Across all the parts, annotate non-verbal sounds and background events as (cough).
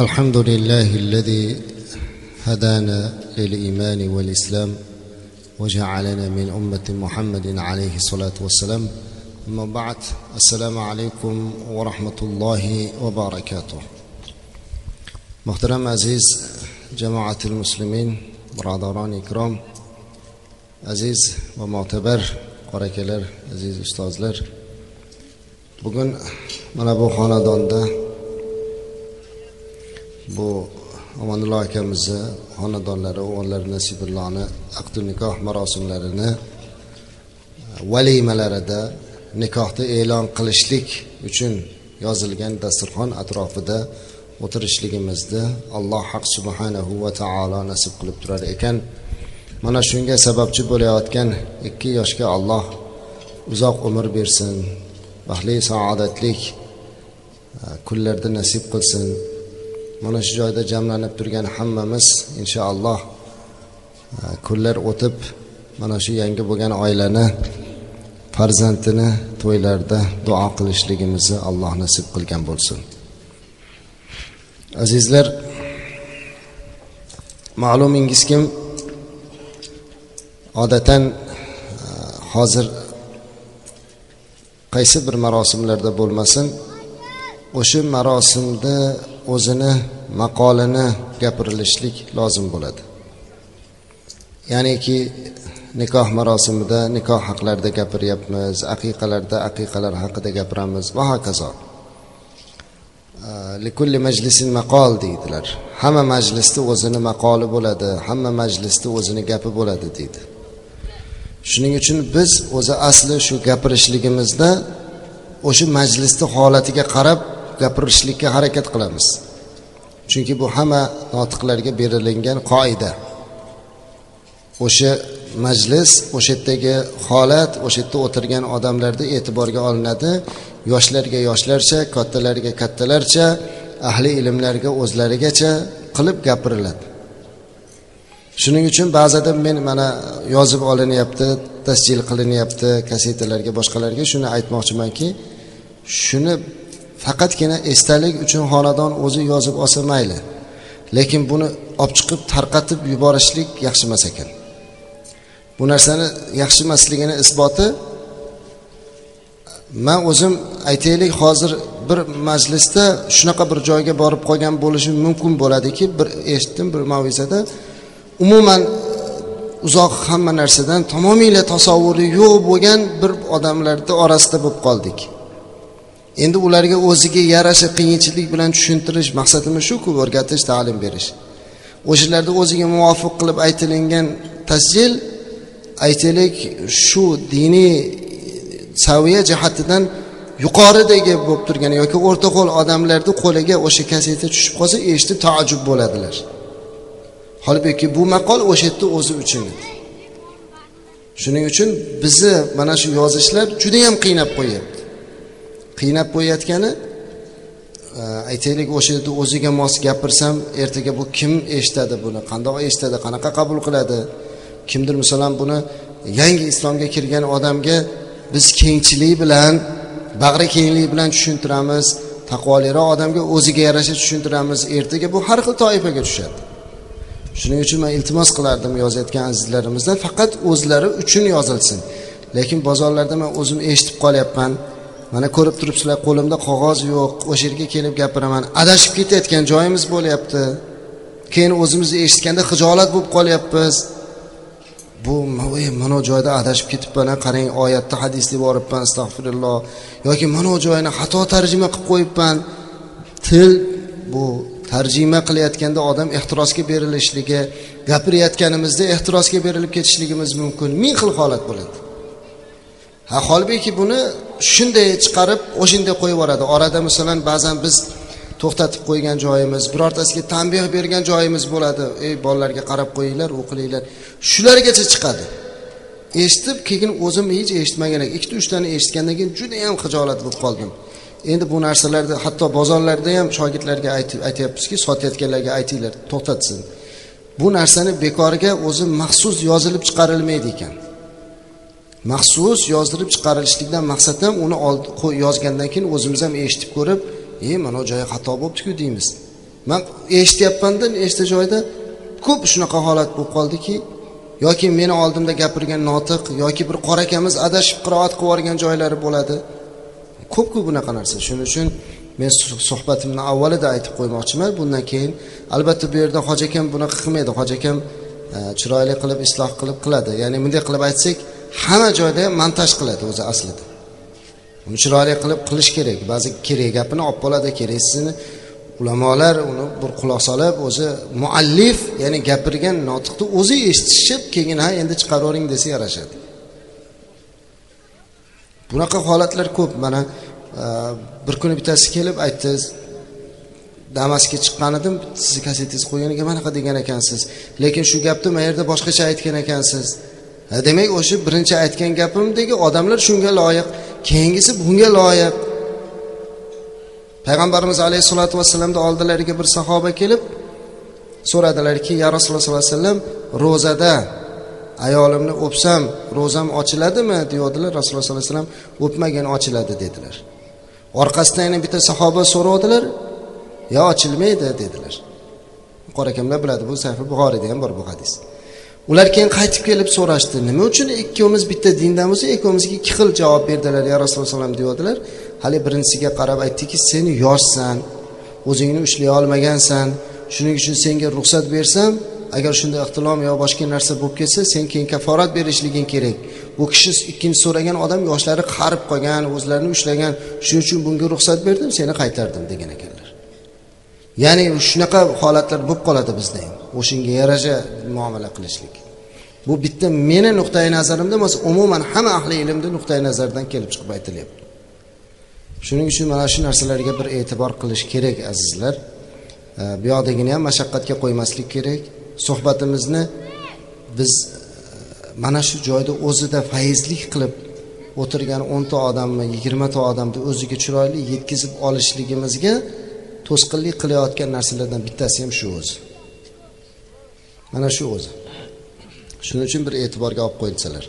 الحمد لله الذي هدانا للإيمان والإسلام وجعلنا من أمة محمد عليه الصلاة والسلام. أما بعد السلام عليكم ورحمة الله وبركاته. محترم عزيز جماعة المسلمين برادران إكرام عزيز ومعتبر قرأكلر عزيز أستاذلر. من أبو خاندان ده bu omonullo akamizni xonadonlari o'g'illari nasibullohni aqdu nikoh marosimlarini valimalarida nikohni e'lon qilishlik uchun yozilgan dasturxon atrofida o'tirishligimizni alloh haq subhanahu va taolo nasib qilib turar ekan. Mana shunga sababchi bo'layotgan ikki yoshga alloh uzoq umr bersin baxtli saodatlik kunlarda nasib qilsin. Mana shu joyda jamlanib turgan hammamiz inshaalloh e, kunlar o'tib mana shu yangi bo'lgan oilani farzandini to'ylarda duo qilishligimizni alloh nasib qilgan bo'lsin. Azizlar ma'lumingizkim odatan e, hozir qaysi bir marosimlarda bo'lmasin o'sha marosimda o'zini maqolini gapirilishlik lozim bo'ladi. Ya'niki nikoh marosimida nikoh haqlarida gapiryapmiz aqiqalarda aqiqalar haqida gapiramiz va hokazo. Likulli majlisin maqol deydilar. Hamma majlisni o'zini maqoli bo'ladi hamma majlisni o'zini gapi bo'ladi deydi. Shuning uchun biz o'zi asli shu gapirishligimizda o'sha majlisni holatiga qarab gapirishlikka harakat qilamiz. Chunki bu hamma notiqlarga berilingan qoida. O'sha majlis o'sha yerdagi holat o'sha yerda o'tirgan odamlarda e'tiborga olinadi. Yoshlarga yoshlarcha kattalarga kattalarcha ahli ilmlarga o'zlarigacha qilib gapiriladi. Shuning uchun ba'zida men mana yozib olinyapti tasjil qilinyapti kasetalarga boshqalarga shuni aytmoqchimanki shuni faqatgina esdalik uchun xonadon o'zi yozib olsa mayli lekin buni olib chiqib tarqatib yuborishlik yaxshi emas ekan. Bu narsani yaxshi emasligini isboti man o'zim aytaylik hozir bir majlisda shunaqa bir joyga borib qolgan bo'lishi mumkin bo'ladiki bir eshitdim bir mavizada. Umuman uzoq hamma narsadan tamomila tasavvuri yo'q bo'lgan bir odamlarni orasida bo'lib qoldik. Endi ularga o'ziga yarasha qiyinchilik bilan tushuntirish maqsadimiz shuku o'rgatish ta'lim berish. O'shalarda o'ziga muvofiq qilib aytilingan tasjil aytaylik shu diniy e, saviya jihatidan yuqoridagi bo'lib turgan yoki o'rta qo'l odamlarni qo'liga o'sha kaseta tushib qolsa eshitib taajjub bo'ladilar. Holbuki bu maqol o'sha yerda o'zi uchun. Edi shuning uchun bizni mana shu yozishlar judayam qiynab qo'yyapti qiynab qo'yayotgani e, aytaylik o'sha yerda o'ziga mos gapirsam ertaga bu kim eshitadi buni qandoq eshitadi qanaqa qabul qiladi? Kimdir masalan buni yangi islomga kirgan odamga biz kengchilik bilan bag'ri kenglik bilan tushuntiramiz taqvoliroq odamga o'ziga yarasha tushuntiramiz ertaga bu har xil toifaga tushadi. Shuning uchun man iltimos qilardim yozayotgan azizlarimizdan faqat o'zlari uchun yozilsin. Lekin bozorlarda man o'zim eshitib qolyapman. Mana ko'rib turibsizlar qo'limda qog'oz yo'q o'sha yerga kelib gapiraman. Adashib ketayotgan joyimiz bo'lyapti. Keyin o'zimizni eshitganda hijolat bo'lib qolyapmiz. Bu mana joyda adashib ketibman qarang oyatda hadisni boribman astag'firulloh. Yoki mana joyini joyni xato tarjima qilib qo'yibman. Til bu tarjima qilayotganda odam ehtirosga berilishligi gapirayotganimizda ehtirosga berilib ketishligimiz mumkin. Ming xil holat bo'ladi. Ha holbuki buni shunday chiqarib o'shanday qo'yib yuboradi. Orada masalan ba'zan biz to'xtatib qo'ygan joyimiz birortasiga tanbeh bergan joyimiz bo'ladi. Ey bolalarga qarab qo'yinglar o'qilinglar. Shulargacha chiqadi. Eshitib keyin o'zim hech eshitmagan ikkita uchtani eshitgandan keyin judayam hijolat bo'lib qoldim. Endi bu narsalarni hatto bozorlarda ham shogirdlarga aytyapmizki sotayotganlarga aytinglar to'xtatsin. Bu narsani bekorga o'zi maxsus yozilib chiqarilmaydi ekan. Maxsus yozdirib chiqarilishlikdan maqsad ham uni yozgandan keyin o'zimiz ham eshitib ko'rib e mana joyi xato bo'libdiku deymiz. Man eshityapmanda nechta joyda ko'p shunaqa holat bo'lib qoldiki yoki meni oldimda gapirgan notiq yoki bir qora akamiz adashib qiroat qilib yuborgan joylari bo'ladi. Ko'p bunaqa narsa. Shuning uchun men suhbatimni avvalida aytib qo'ymoqchiman. Bundan keyin albatta bu yerda hoji akam bunaqa qilmaydi. Hoji akam e, chiroyli qilib isloh qilib qiladi. Ya'ni bunday qilib aytsak hamma joyda ham montaj qiladi o'zi aslida. Uni chiroyli qilib qilish kerak. Ba'zi kerak gapini olib qoladi keraksizini ulamolar uni bir quloq solib o'zi muallif ya'ni gapirgan notiqni o'zi eshitishib keyin ha endi chiqaravering desa yarashadi. Bunaqa holatlar ko'p. Mana e, bir kuni bittasi kelib aytdi damasga chiqqan edim sizni kasetingizni qo'ygan ekan manaqa degan ekansiz. Lekin shu gapni mana yerda boshqacha aytgan ekansiz. Demak o'sha birinchi aytgan gapimdagi odamlar shunga loyiq keyingisi bunga loyiq. Payg'ambarimiz alayhissalotu vassalamni oldilariga bir sahoba kelib so'radilarki ya rasululloh sollallohu alayhi vasallam ro'zada ayolimni o'psam ro'zam ochiladimi? deyavdilar rasululloh sollallohu alayhi vasallam o'pmagin ochiladi dedilar. Orqasidan yana bitta sahoba so'ravdilar yo ochilmaydi dedilar. Qora akamlar biladi bu sahih buxoriyda ham bor bu hadis. Ular keyin qaytib kelib so'rashdi. Nima uchun ikkovimiz bitta dindan bo'lsa ikkovimizga ikki xil javob berdilar ya rasululloh deyodilar hali birinchisiga qarab aytdiki sen yoshsan o'zingni ushlay olmagansan. Shuning uchun senga ruxsat bersam agar shunday ixtilom yo boshqa narsa bo'lib ketsa sen keyin kaforat berishliging kerak. Bu kishi ikkinchi so'ragan odam yoshlari qarib qolgan o'zlarini ushlagan shuning uchun bunga ruxsat berdim seni qaytardim degan ekan. Ya'ni shunaqa holatlar bo'lib qoladi bizda ham. O'shanga yarasha muomala qilishlik. Bu bitta meni nuqtai nazarimda emas umuman hamma ahli ilmni nuqtai nazaridan kelib chiqib aytilyapti. Shuning uchun mana shu narsalarga bir e'tibor qilish kerak azizlar. Bu yoqdagini ham mashaqqatga qo'ymaslik kerak. Suhbatimizni biz e, mana shu joyda o'zida fayzlik qilib o'tirgan o'nta odamni yigirmata odamni o'ziga chiroyli yetkazib olishligimizga to'sqinlik qilayotgan narsalardan bittasi ham shu o'zi. Mana shu o'zi. Shuning uchun bir e'tiborga olib qo'yilsalar.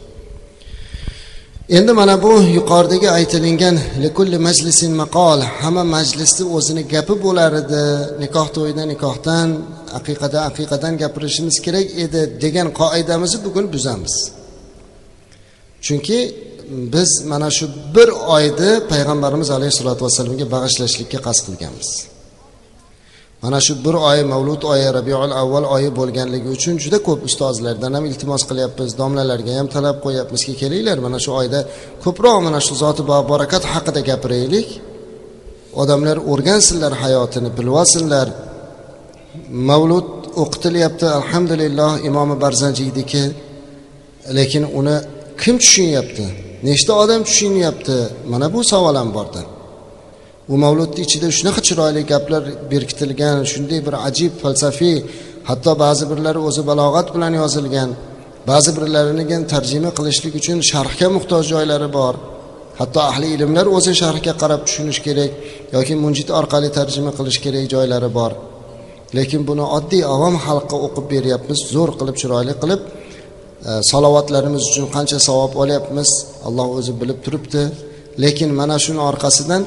Endi mana bu yuqoridagi aytilingan likulli majlisin maqol hamma majlisni o'zini gapi bo'lar edi. Nikoh to'yida nikohdan aqiqada aqiqadan gapirishimiz kerak edi degan qoidamizni bugun buzamiz. Chunki biz mana shu bir oyni payg'ambarimiz alayhissalotu vassalamga bag'ishlashlikka qasd qilganmiz. Mana shu bir oy mavlud oyi rabiul avval oyi bo'lganligi uchun juda ko'p ustozlardan ham iltimos qilyapmiz domlalarga ham talab qo'yyapmizki kelinglar mana shu oyda ko'proq mana shu zoti barakat haqida gapiraylik. Odamlar o'rgansinlar hayotini bilib olsinlar mavlud o'qitilyapti alhamdulillah imomi barzanjiyniki lekin uni kim tushunyapti? Nechta odam tushunyapti? Mana bu savol ham bordi u mavludni ichida shunaqa chiroyli gaplar berkitilgan shunday bir ajib falsafiy hatto ba'zi birlari o'zi balog'at bilan yozilgan ba'zi birlarini tarjima qilishlik uchun sharhga muhtoj joylari bor. Hatto ahli ilmlar o'zi sharhga qarab tushunish kerak yoki munjid orqali tarjima qilish kerak joylari bor. Lekin buni oddiy avom xalqqa o'qib beryapmiz zo'r qilib chiroyli qilib e, salovatlarimiz uchun qancha savob olyapmiz alloh o'zi bilib turibdi. Lekin mana shuni orqasidan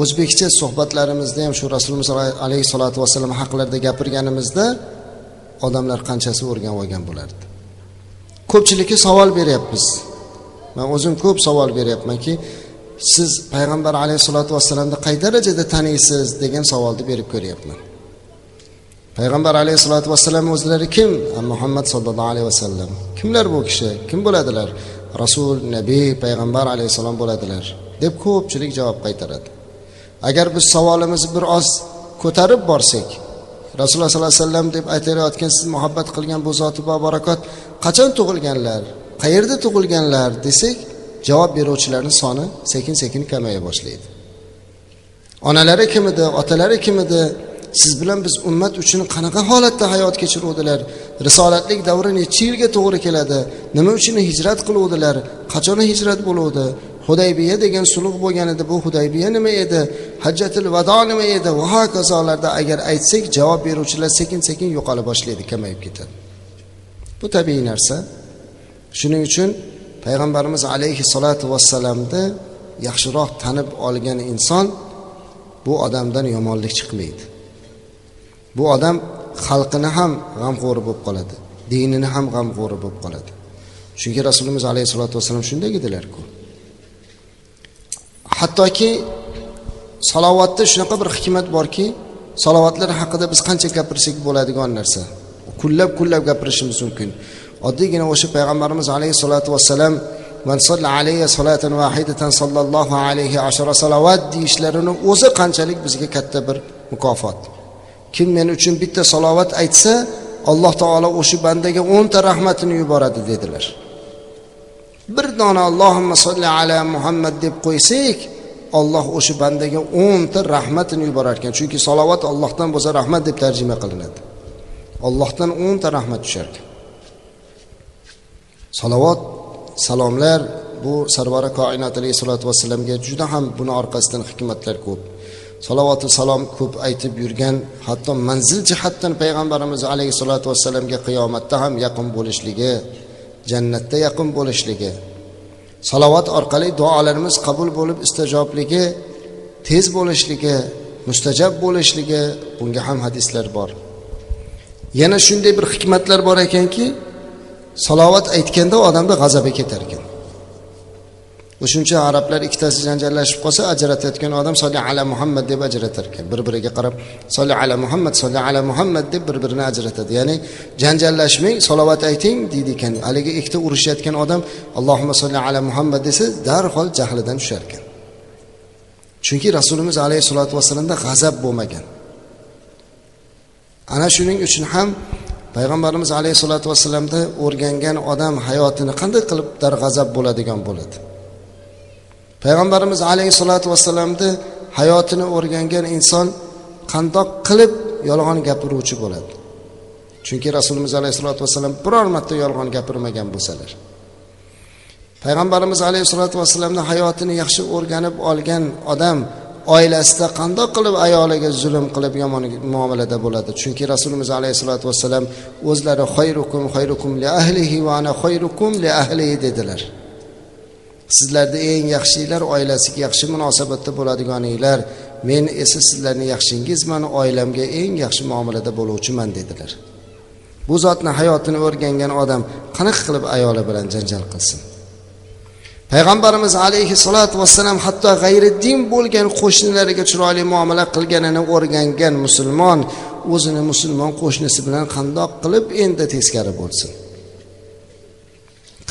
o'zbekcha suhbatlarimizda ham shu rasululloh alayhissalotu vassalam haqlarida gapirganimizda odamlar qanchasi o'rganib olgan bo'lardi? Ko'pchilikka savol beryapmiz. Man o'zim ko'p savol beryapmanki siz payg'ambar alayhissalotu vassalamni qay darajada taniysiz degan savolni berib ko'ryapman. Payg'ambar alayhissalotu vassalam o'zlari kim? Muhammad sollallohu alayhi vasallam kimlar bu kishi? Kim bo'ladilar? Rasul nabiy payg'ambar alayhissalom bo'ladilar deb ko'pchilik javob qaytaradi. Agar biz savolimizni bir oz ko'tarib borsak rasululloh sollallohu alayhi vasallam deb aytayotgan siz muhabbat qilgan bu zoti barakot qachon tug'ilganlar qayerda tug'ilganlar desak javob beruvchilarni soni sekin sekin kamaya boshlaydi. Onalari kim edi otalari kim edi siz bilan biz ummat uchun qanaqa holatda hayot kechiruvdilar risolatlik davri necha yilga to'g'ri keladi nima uchun hijrat qiluvdilar qachon hijrat bo'luvdi hudaybiya degan sulh bo'lgan edi. Bu hudaybiya nima edi? Hajjatil vado nima edi? Va hokazolarda agar aytsak javob beruvchilar sekin sekin yo'qola boshlaydi kamayib ketadi. Bu tabiiy narsa. Shuning uchun payg'ambarimiz alayhissalotu vassalamni yaxshiroq tanib olgan inson bu odamdan yomonlik chiqmaydi. Bu odam xalqini ham g'amxo'ri bo'lib qoladi dinini ham g'amxo'ri bo'lib qoladi. Chunki rasulimiz alayhissalotu vassalam shunday edilarku hattoki salovatda shunaqa bir hikmat borki salovatlar haqida biz qancha gapirsak bo'ladigan narsa. Kunlab kunlab gapirishimiz mumkin. Oddiygina o'sha payg'ambarimiz alayhissalotu vassalam man solla alayhi solatan vahidatan sollallohu alayhi ashara salovat deyishlarini o'zi qanchalik bizga katta bir mukofot. Kim men uchun bitta salovat aytsa alloh taolo o'sha bandaga o'nta rahmatini yuboradi dedilar. Bir dona allohimma solli ala muhammad deb qo'ysak olloh o'sha bandaga o'nta rahmatini yuborar ekan chunki salovat ollohdan bo'lsa rahmat deb tarjima qilinadi. Ollohdan o'nta rahmat tushar ekan salovat salomlar bu sarvari koinot alayhissalotu vassalamga juda ham buni orqasidan hikmatlar ko'p. Salovatu salom ko'p aytib yurgan hatto manzil jihatdan payg'ambarimiz alayhissalotu vassalamga qiyomatda ham yaqin bo'lishligi jannatda yaqin bo'lishligi. Salovat orqali duolarimiz qabul bo'lib istijobligi tez bo'lishligi mustajab bo'lishligi bunga ham hadislar bor. Yana shunday bir hikmatlar bor ekanki salovat aytganda odamni g'azabi ketar ekan o'shuning uchun arablar ikkitasi janjallashib qolsa ajratayotgan odam solli ala muhammad deb ajratar ekan. Bir biriga qarab solli ala muhammad solli ala muhammad deb bir birini ajratadi. Ya'ni janjallashmang salovat ayting deydi ekan. Haligi ikkita urushayotgan odam allohumma solli ala muhammad desa darhol jahlidan tushar ekan. Chunki rasulimiz alayhissalotu vassalamda g'azab bo'lmagan. Ana shuning uchun ham payg'ambarimiz alayhissalotu vassalamda o'rgangan odam hayotini qanday qilib darg'azab bo'ladigan bo'ladi? Payg'ambarimiz alayhissalotu vassalamni hayotini o'rgangan inson qandoq qilib yolg'on gapiruvchi bo'ladi? Chunki rasulimiz alayhissalotu vassalam biror marta yolg'on gapirmagan bo'lsalar. Payg'ambarimiz alayhissalotu vassalamni hayotini yaxshi o'rganib olgan odam oilasida qandoq qilib ayoliga zulm qilib yomon muomalada bo'ladi? Chunki rasulimiz alayhissalotu vassalam o'zlari xayrukum xayrukum li ahlihi va ana xayrukum li ahlihi dedilar. Sizlarda eng yaxshilar oilasiga yaxshi munosabatda bo'ladiganinglar men esa sizlarni yaxshingizman oilamga eng yaxshi muomalada bo'luvchiman dedilar. Bu zotni hayotini o'rgangan odam qanaqa qilib ayoli bilan janjal qilsin. Payg'ambarimiz alayhissalotu vassalam hatto g'ayriddin bo'lgan qo'shnilariga chiroyli muomala qilganini o'rgangan musulmon o'zini musulmon qo'shnisi bilan qandoq qilib endi teskari bo'lsin?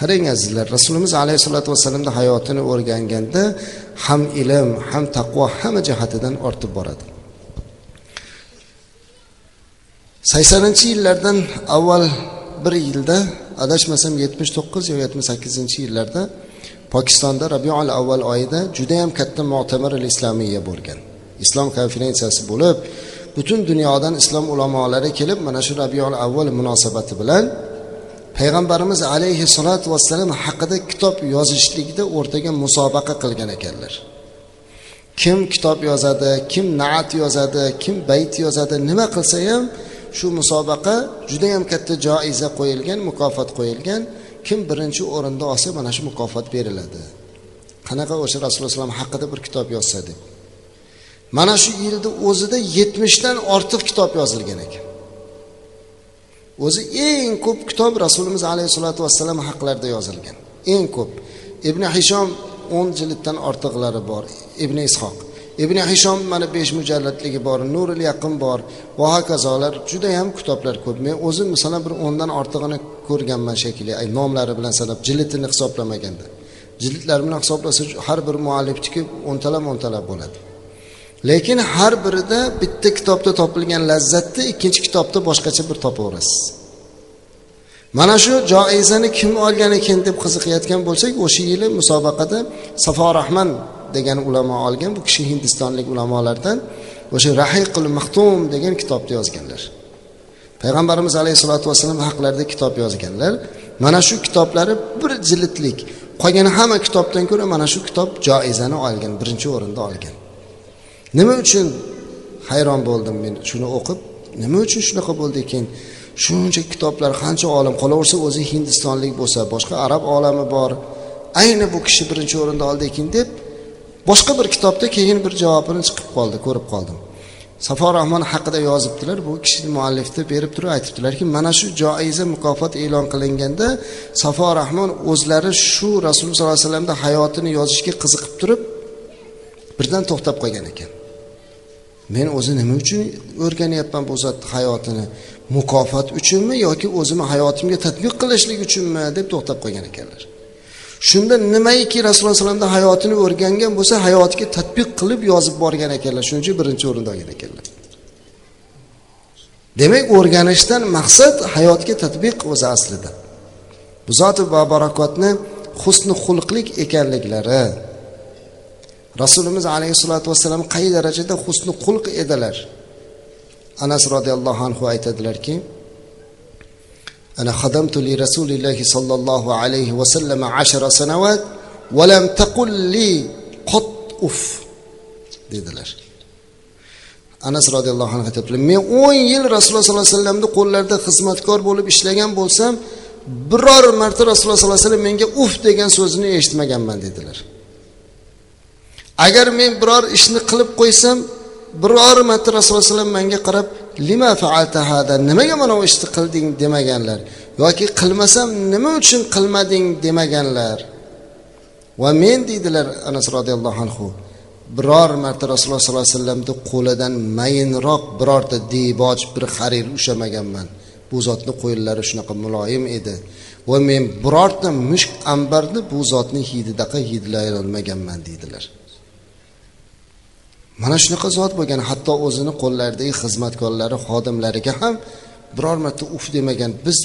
Qarang azizlar rasulimiz alayhissalotu vassalamni hayotini o'rganganda ham ilm ham taqvo hamma jihatidan ortib boradi. Saksoninchi yillardan avval bir yilda adashmasam yetmish to'qqiz yo yetmish sakkizinchi yillarda pokistonda rabiul avval oyida judayam katta mo'tamir islomiya bo'lgan. Islom konferensiyasi bo'lib butun dunyodan islom ulamolari kelib mana shu rabiul avval munosabati bilan payg'ambarimiz alayhissalotu vassalam haqida kitob yozishlikda o'rtaga musobaqa qilgan ekanlar. Kim kitob yozadi kim naat yozadi kim bayt yozadi nima qilsa ham shu musobaqa judayam katta joiza qo'yilgan mukofot qo'yilgan. Kim birinchi o'rinda olsa mana shu mukofot beriladi. Qanaqa o'sha rasululloh alayhi haqida bir kitob yozsa deb. Mana shu yilni o'zida yetmishdan ortiq kitob yozilgan ekan. O'zi eng ko'p kitob rasulimiz alayhissalotu vassalam haqlarida yozilgan. Eng ko'p. Ibn hishom o'n jilddan ortiqlari bor. Ibn ishoq. Ibn hishom mana besh mujalladligi bor nuril yaqin bor. Va hokazolar judayam kitoblar ko'p. Men o'zim masalan bir o'ndan ortig'ini ko'rganman shekilli. Nomlari bilan sanab jildini hisoblamaganda. Jildlar bilan hisoblasa har bir muallifniki o'ntalab o'ntalab bo'ladi. Lekin har birida bitta kitobda topilgan lazzatni ikkinchi kitobda boshqacha bir topaverasiz. Mana shu joizani kim olgan ekan deb qiziqayotgan bo'lsak o'sha yili musobaqada safo rahman degan ulamo olgan bu kishi hindistonlik ulamolardan o'sha rahiqul maxtum degan kitobni yozganlar. Payg'ambarimiz alayhissalotu vassalam haqlarida kitob yozganlar. Mana shu kitoblari bir jildlik qolgan hamma kitobdan ko'ra mana shu kitob joizani olgan birinchi o'rinda olgan. Nima uchun hayron bo'ldim men shuni o'qib? Nima uchun shunaqa bo'ldi ekan? Shuncha kitoblar qancha olim qolaversa o'zi hindistonlik bo'lsa boshqa arab olami bor. Ayni bu kishi birinchi o'rinda oldi ekan deb boshqa bir kitobda keyin bir javobini chiqib qoldi ko'rib qoldim. Safo rahmon haqida yozibdilar bu kishi muallifni berib turib aytibdilarki mana shu joiza mukofot e'lon qilinganda safo rahmon o'zlari shu rasululloh sollallohu alayhi vasallamni hayotini yozishga qiziqib turib birdan to'xtab qolgan ekan. Men o'zi nima uchun o'rganyapman bu zotni hayotini? Mukofot uchunmi yoki o'zimni hayotimga tadbiq qilishlik uchunmi? deb to'xtab qolgan ekanlar. Shunda nimaiki rasululloh alayhivasallamni hayotini o'rgangan bo'lsa hayotiga tadbiq qilib yozib borgan ekanlar. Shuning uchun birinchi o'rinda olgan ekanlar. Demak o'rganishdan maqsad hayotga tadbiq o'zi aslida. Bu zoti barakotni husni xulqlik ekanliklari. rasulimiz alayhissalotu vassalam qay darajada husni xulq edilar anas roziyallohu anhu aytadilarki أنا خدمت لرسول الله صلى الله عليه وسلم عشر سنوات ولم تقل لي قط أف dedilar anas roziyallohu anhu aytibdilar men o'n yil rasululloh sollallohu alayhi vasallamni qo'llarida xizmatkor bo'lib ishlagan bo'lsam biror marta rasululloh sollallohu alayhi vasallam menga uf degan so'zini eshitmaganman dedilar Agar men biror ishni qilib qo'ysam biror marta rasululloh alayhi vasallam menga qarab lima faalta hada nimaga mana bu ishni qilding? demaganlar. Yoki qilmasam nima uchun qilmading? demaganlar. Va men deydilar anas roziyallohu anhu biror marta rasululloh sollallohu alayhi vasallamni qo'lidan mayinroq birorta deboj bir harir ushlamaganman. Bu zotni qo'llari shunaqa muloyim edi. Va men birorta mushk ambarni bu zotni hididaqa hidlay olmaganman deydilar. Mana shunaqa zot bo'lgan hatto o'zini qo'llaridagi xizmatkorlari xodimlariga ham biror marta uf demagan biz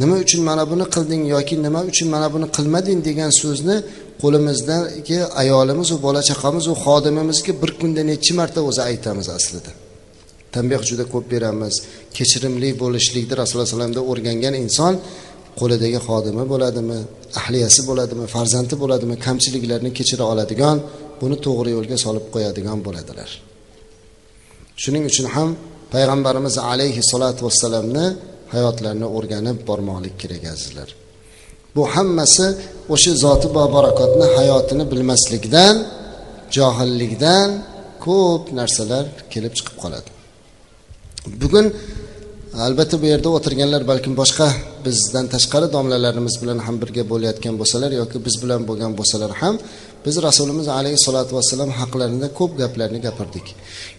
nima uchun mana buni qilding yoki nima uchun mana buni qilmading? degan so'zni qo'limizdagi ayolimizu bola chaqamizu xodimimizga bir kunda necha marta o'zi aytamiz aslida. Tanbeh juda ko'p beramiz. Kechirimli bo'lishlikni rasululloh alayhi o'rgangan inson qo'lidagi xodimi bo'ladimi ahliyasi bo'ladimi farzandi bo'ladimi kamchiliklarni kechira oladigan buni to'g'ri yo'lga solib qo'yadigan bo'ladilar. Shuning uchun ham payg'ambarimiz alayhissalotu vassalamni hayotlarini o'rganib bormoqlik kerak azizlar. Bu hammasi o'sha zoti barakotni hayotini bilmaslikdan johillikdan ko'p narsalar kelib chiqib qoladi. Bugun albatta bu yerda o'tirganlar balkim boshqa bizdan tashqari domlalarimiz bilan ham birga bo'layotgan bo'lsalar yoki biz bilan bo'lgan bo'lsalar ham biz rasulimiz alayhissalotu vassalam haqlarida ko'p gaplarni gapirdik.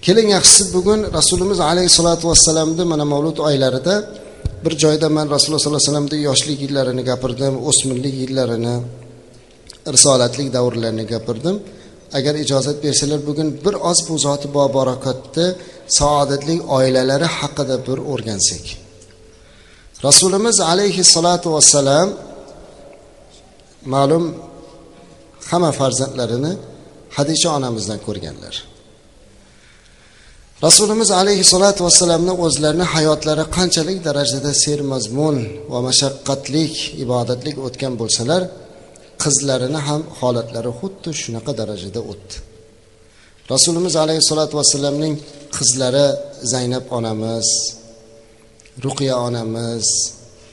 Keling yaxshisi bugun rasulimiz alayhissalotu vassalamni mana mavlud oylarida bir joyda man rasululloh sollallohu alayhi vasallamni yoshlik yillarini gapirdim o'smirlik yillarini risolatlik davrlarini gapirdim. Agar ijozat bersalar bugun bir oz bu zoti bobarakotni saodatli oilalari haqida bir o'rgansak. Rasulimiz alayhissalotu vassalam ma'lum hamma farzandlarini hadisha onamizdan ko'rganlar. Rasulimiz alayhissalotu vassalamni o'zlarini hayotlari qanchalik darajada sermazmun va mashaqqatlik ibodatlik o'tgan bo'lsalar qizlarini ham holatlari xuddi shunaqa darajada o'tdi. Rasulimiz alayhissalotu vassalamning qizlari zaynab onamiz ruqiya onamiz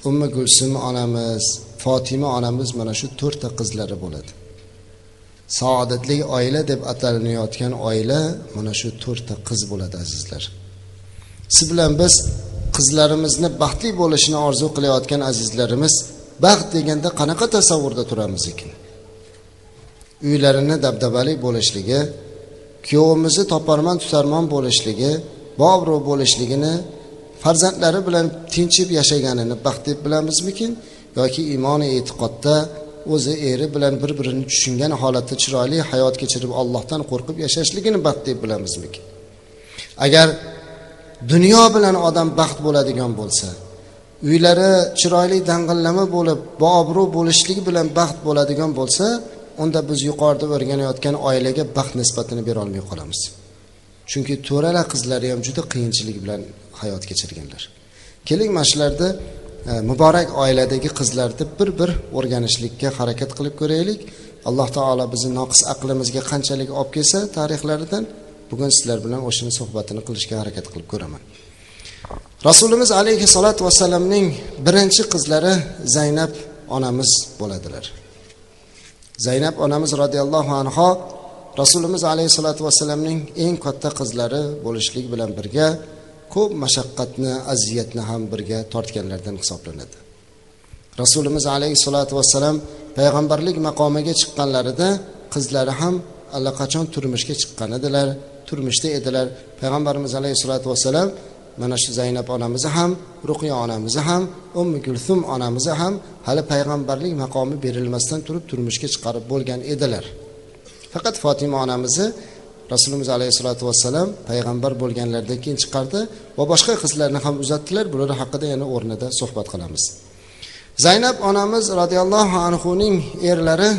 ummi gulsum onamiz fotima onamiz mana shu to'rtta qizlari bo'ladi. Saodatli oila deb atalinayotgan oila mana shu to'rtta qiz bo'ladi azizlar. Siz bilan biz qizlarimizni baxtli bo'lishini orzu qilayotgan azizlarimiz baxt deganda qanaqa tasavvurda turamiz ekan? Uylarini dabdabali bo'lishligi kuyovimizni toparmon tutarmon bo'lishligi bobro bo'lishligini farzandlari bilan tinchib yashaganini baxt deb bilamizmikin yoki iymoni e'tiqodda o'zi eri bilan bir birini tushungan holatda chiroyli hayot kechirib allohdan qo'rqib yashashligini baxt deb bilamizmikin agar dunyo bilan odam baxt bo'ladigan bo'lsa uylari chiroyli dang'illama bo'lib boobro' bo'lishligi bilan baxt bo'ladigan bo'lsa unda biz yuqorida o'rganayotgan oilaga baxt nisbatini berolmay qolamiz. Chunki to'rala qizlari ham juda qiyinchilik bilan hayot kechirganlar. Keling mana shularda muborak oiladagi qizlarni bir bir o'rganishlikka harakat qilib ko'raylik. Alloh taolo bizni noqis aqlimizga qanchalik olib kelsa tarixlaridan bugun sizlar bilan o'shani suhbatini qilishga harakat qilib ko'raman. Rasulimiz alayhissalotu vassalamning birinchi qizlari zaynab onamiz bo'ladilar. Zaynab onamiz roziyallohu anho rasulimiz alayhissalotu vassalamning eng katta qizlari bo'lishlik bilan birga ko'p mashaqqatni aziyatni ham birga tortganlardan hisoblanadi. Rasulimiz alayhissalotu vassalam payg'ambarlik maqomiga chiqqanlarida qizlari ham allaqachon turmushga chiqqan edilar turmushda edilar. Payg'ambarimiz alayhissalotu vassalam mana shu zaynab onamizni ham ruqiya onamizni ham ummi gulsum onamizni ham hali payg'ambarlik maqomi berilmasdan turib turmushga chiqarib bo'lgan edilar. Faqat fotima onamizni rasulimiz alayhissalotu vassalam payg'ambar bo'lganlaridan keyin chiqardi va boshqa qizlarni ham uzatdilar. Bular haqida yana o'rnida suhbat qilamiz. Zaynab onamiz roziyallohu anhuning erlari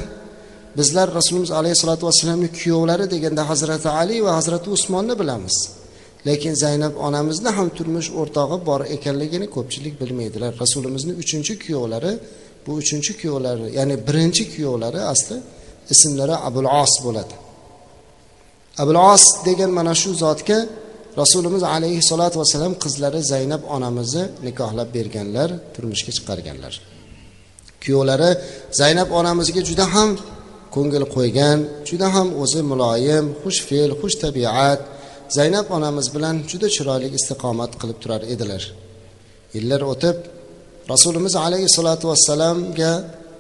bizlar rasulimiz alayhissalotu vassalamni kuyovlari deganda hazrati ali va hazrati usmonni bilamiz. Lekin zaynab onamizni ham turmush o'rtog'i bor ekanligini ko'pchilik bilmaydilar. Rasulimizni uchinchi kuyovlari bu uchinchi kuyovlari ya'ni birinchi kuyovlari asli ismlari abul os bo'ladi. Abul os degan mana shu zotga rasulimiz alayhissalotu vassalam qizlari zaynab onamizni nikohlab berganlar turmushga chiqarganlar. Kuyovlari zaynab onamizga juda ham ko'ngil qo'ygan juda ham o'zi muloyim xush fe'l xush tabiat. Zaynab onamiz bilan juda chiroyli istiqomat qilib turar edilar. Yillar o'tib rasulimiz alayhissalotu vassalamga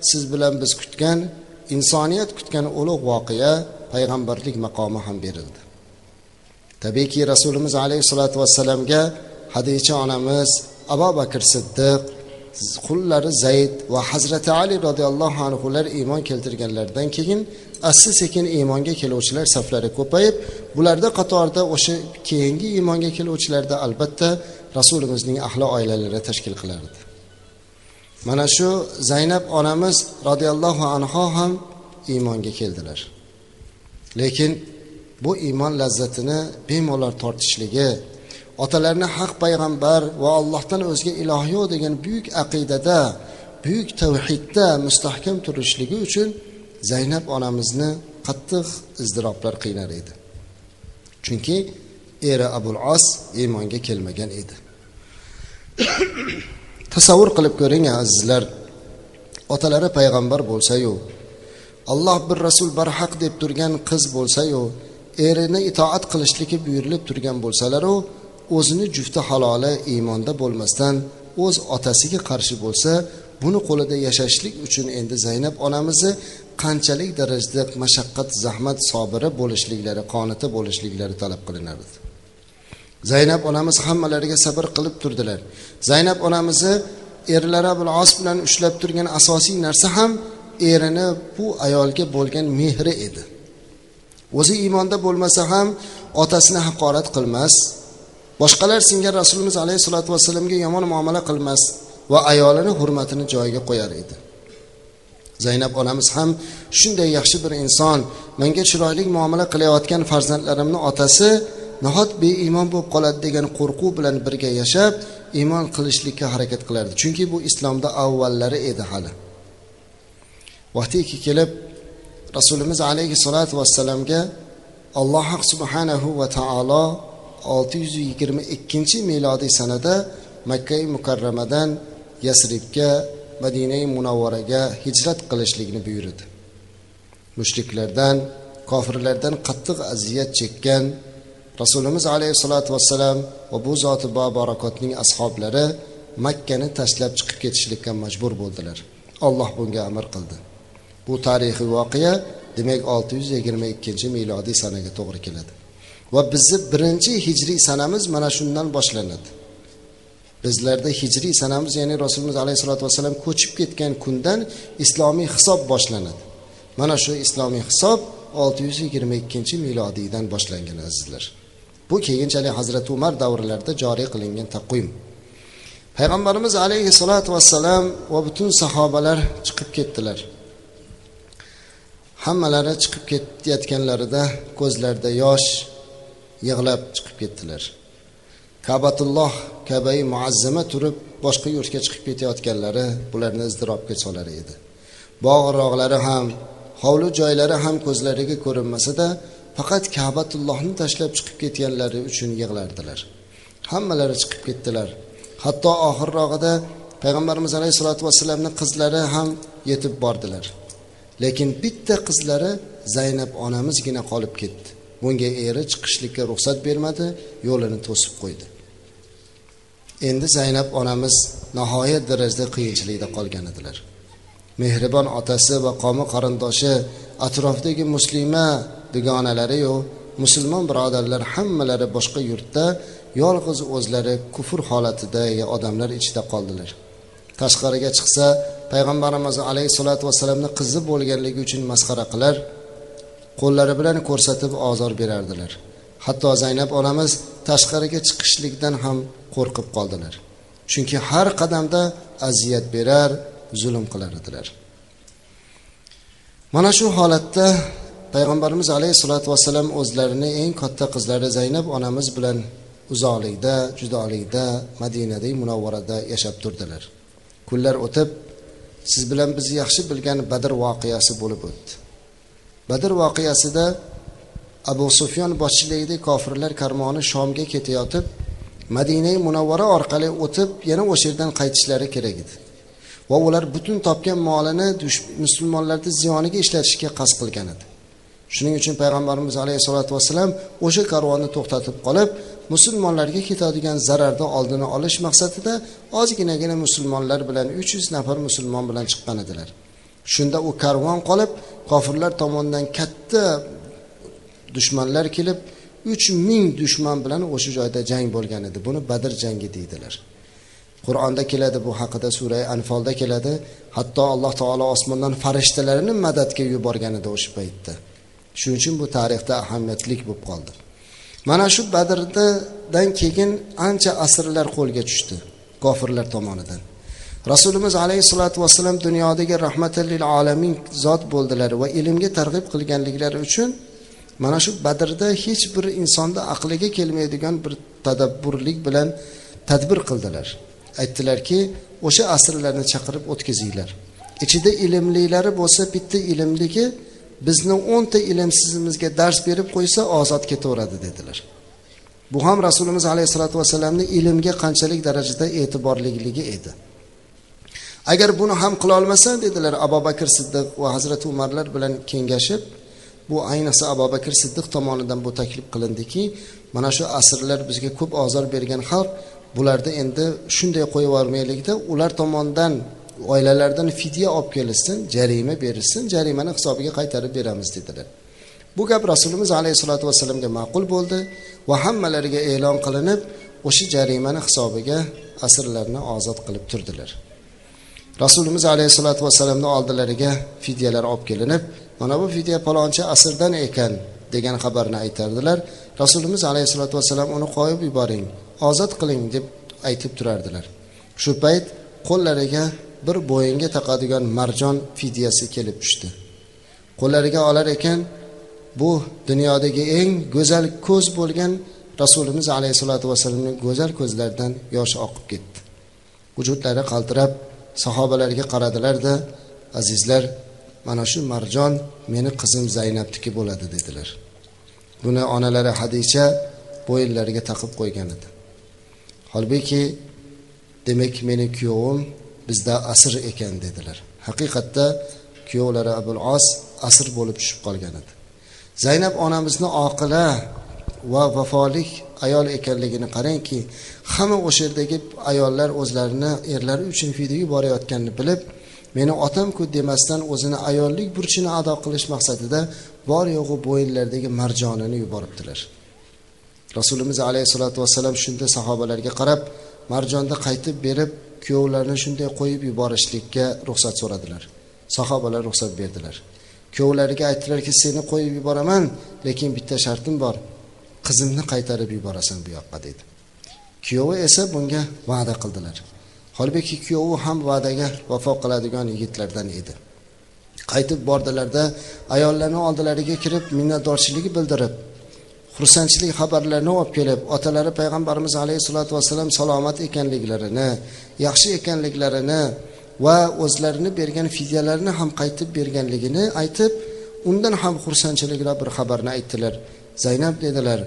siz bilan biz kutgan insoniyat kutgan ulug' voqea payg'ambarlik maqomi ham berildi. Tabiiyki rasulimiz alayhissalotu vassalamga hadicha onamiz abu bakr siddiq qullari zayd va hazrati ali roziyallohu anhular iymon keltirganlaridan keyin asta sekin iymonga keluvchilar saflari ko'payib bularda qatorida o'sha keyingi iymonga keluvchilarda albatta rasulimizning ahli oilalari tashkil qilardi. Mana shu zaynab onamiz roziyallohu anho ham iymonga keldilar. Lekin bu iymon lazzatini bemalol tortishligi otalarni haq payg'ambar va allohdan o'zga iloh yo'q degan buyuk aqidada buyuk tavhidda mustahkam turishligi uchun zaynab onamizni qattiq izdiroblar qiynar edi. Chunki eri abul os iymonga kelmagan edi. (coughs) Tasavvur qilib ko'ring azizlar otalari payg'ambar bo'lsayu alloh bir rasul barhaq deb turgan qiz bo'lsayu erini itoat qilishligi buyurilib turgan bo'lsalaru o'zini jufti haloli iymonda bo'lmasdan o'z otasiga qarshi bo'lsa buni qo'lida yashashlik uchun endi zaynab onamizni qanchalik darajada mashaqqat zahmat sobiri bo'lishliklari qonati bo'lishliklari talab qilinardi. Zaynab onamiz hammalariga sabr qilib turdilar. Zaynab onamizni erlari abul os bilan ushlab turgan asosiy narsa ham erini bu ayolga bo'lgan mehri edi. O'zi iymonda bo'lmasa ham otasini haqorat qilmas boshqalar singan rasulimiz alayhissalotu vassalamga yomon muomala qilmas va ayolini hurmatini joyiga qo'yar edi. Zaynab onamiz ham shunday yaxshi bir inson menga chiroyli muomala qilayotgan farzandlarimni otasi nahot beiymon bo'lib qoladi degan qo'rquv bilan birga yashab iymon qilishlikka harakat qilardi. Chunki bu islomda avvallari edi hali. Vaqtiki kelib rasulimiz alayhissalotu vassalamga alloh subhanahu va taolo olti yuz yigirma ikkinchi milodiy sanada makkai mukarramadan yasribga madinai munavvaraga hijrat qilishlikni buyurdi. Mushriklardan kofirlardan qattiq aziyat chekkan rasulimiz alayhissalotu vassalam va bu zoti barakotning ashoblari makkani tashlab chiqib ketishlikka majbur bo'ldilar. Alloh bunga amr qildi. Bu tarixiy voqea demak olti yuz yigirma ikkinchi milodiy sanaga to'g'ri keladi. Va bizni birinchi hijriy sanamiz mana shundan boshlanadi. Bizlarda hijriy sanamiz ya'ni rasulimiz alayhissalotu vassalam ko'chib ketgan kundan islomiy hisob boshlanadi. Mana shu islomiy hisob olti yuz yigirma ikkinchi milodiydan boshlangan azizlar. Bu keyinchalik hazrati umar davrlarida joriy qilingan taqvim. Payg'ambarimiz alayhissalotu vassalam va butun sahobalar chiqib ketdilar. Hammalari chiqib ketayotganlarida ko'zlarida yosh yig'lab chiqib ketdilar. Kabatulloh kabai muazzama turib boshqa yurtga chiqib ketayotganlari bularni iztirobga solar edi. Bog' rog'lari ham hovli joylari ham ko'zlariga ko'rinmasada faqat kabatullohni tashlab chiqib ketganlari uchun yig'lardilar. Hammalari chiqib ketdilar. Hatto oxirrog'ida payg'ambarimiz alayhissalotu vassalamni qizlari ham yetib bordilar. Lekin bitta qizlari zaynab onamizgina qolib ketdi. Bunga eri chiqishlikka ruxsat bermadi yo'lini to'sib qo'ydi. Endi zaynab onamiz nihoyat darajada qiyinchilikda qolgan edilar. Mehribon otasi va qomi qarindoshi atrofdagi muslima dugonalariyu musulmon birodarlar hammalari boshqa yurtda yolg'iz o'zlari kufr holatidagi odamlar ichida qoldilar. Tashqariga chiqsa payg'ambarimiz alayhissalotu vassalamni qizi bo'lganligi uchun masxara qilar qo'llari bilan ko'rsatib ozor berardilar. Hatto zaynab onamiz tashqariga chiqishlikdan ham qo'rqib qoldilar. Chunki har qadamda aziyat berar zulm qilar edilar. Mana shu holatda payg'ambarimiz alayhissalotu vassalam o'zlarini eng katta qizlari zaynab onamiz bilan uzoqlikda judolikda madinada munavvarada yashab turdilar. Kunlar o'tib siz bilan biz yaxshi bilgan badr voqeasi bo'lib o'tdi. Badr voqeasida abu sufyon boshchiligida kofirlar karmoni shomga ketayotib madinai munavvara orqali o'tib yana o'sha yerdan qaytishlari kerak edi. Va ular butun topgan molini musulmonlarni ziyoniga ishlatishga qasd qilgan edi. Shuning uchun payg'ambarimiz alayhissalotu vassalam o'sha karvonni to'xtatib qolib musulmonlarga ketadigan zararni oldini olish maqsadida ozginagina musulmonlar bilan uch yuz nafar musulmon bilan chiqqan edilar. Shunda u karvon qolib kofirlar tomonidan katta dushmanlar kelib uch ming dushman bilan o'sha joyda jang bo'lgan edi. Buni badr jangi deydilar. Qur'onda keladi bu haqida sura anfolda keladi. Hatto alloh taolo osmondan farishtalarini madadga yuborgan edi o'sha paytda. Shuning uchun bu tarixda ahamiyatli bo'lib qoldi. Mana shu badrdan keyin ancha asrlar qo'lga tushdi kofirlar tomonidan. Rasulimiz alayhissalotu vassalam dunyodagi rahmatil alamin zot bo'ldilar va ilmga targ'ib qilganliklari uchun mana shu badrda hech bir insonni aqliga kelmaydigan bir tadabburlik bilan tadbir qildilar. Aytdilarki o'sha asrlarni chaqirib o'tkazinglar. Ichida ilmlilari bo'lsa bitta ilmligi bizni o'nta ilmsizimizga dars berib qo'ysa ozod ketaveradi dedilar. Bu ham rasulimiz alayhissalotu vassalamni ilmga qanchalik darajada e'tiborliligi edi. Agar buni ham qilolmasa dedilar abu bakr siddiq va hazrati umarlar bilan kengashib bu ayniqsa abu bakr siddiq tomonidan bu taklif qilindiki mana shu asrlar bizga ko'p ozor bergan xalq bularni endi shunday qo'yib yubormaylikda ular tomonidan oilalardan fidya olib kelishsin jarima berilsin jarimani hisobiga qaytarib beramiz dedilar. Bu gap rasulimiz alayhissalotu vassalamga ma'qul bo'ldi va hammalariga e'lon qilinib o'sha jarimani hisobiga asrlarni ozod qilib turdilar. Rasulimiz alayhissalotu vassalamni oldilariga fidyalar olib kelinib mana bu fidya palonchi asrdan ekan degan xabarni aytardilar. Rasulimiz alayhissalotu vassalam uni qo'yib yuboring ozod qiling deb aytib turardilar. Shu payt qo'llariga bir bo'yinga taqadigan marjon fidyasi kelib tushdi. Qo'llariga olar ekan bu dunyodagi eng go'zal ko'z bo'lgan rasulimiz alayhissalotu vassalamning go'zal ko'zlaridan yosh oqib ketdi. Vujudlari qaltirab sahobalarga qaradilarda azizlar mana shu marjon meni qizim zaynabniki bo'ladi dedilar. Buni onalari hadisha bo'yinlariga taqib qo'ygan edi. Holbuki demak meni kuyovim bizda asr ekan dedilar. Haqiqatda kuyovlari abul os asr bo'lib tushib qolgan edi. Zaynab onamizni oqila va vafolik ayol ekanligini qarangki hamma o'sha yerdagi ayollar o'zlarini erlari uchun fidya yuborayotganini bilib meni otamku demasdan o'zini ayollik burchini ado qilish maqsadida bor yo'g'i bo'yinlaridagi marjonini yuboribdilar. Rasulimiz alayhissalotu vassalam shunda sahobalarga qarab marjonni qaytib berib kuyovlarni shunday qo'yib yuborishlikka ruxsat so'radilar. Sahobalar ruxsat berdilar. Kuyovlariga aytdilarki seni qo'yib yuboraman lekin bitta shartim bor. Qizimni qaytarib yuborasan bu yoqqa dedi. Kuyovi esa bunga va'da qildilar. Holbuki kuyovi ham va'daga vafo qiladigan yigitlardan edi. Qaytib bordilarda ayollarni oldilariga kirib minnatdorchilik bildirib xursandchilik xabarlarini olib kelib otalari payg'ambarimiz alayhissalotu vassalam salomat ekanliklarini yaxshi ekanliklarini va o'zlarini bergan fidyalarini ham qaytib berganligini aytib undan ham xursandchiliklar bir xabarni aytdilar. Zaynab dedilar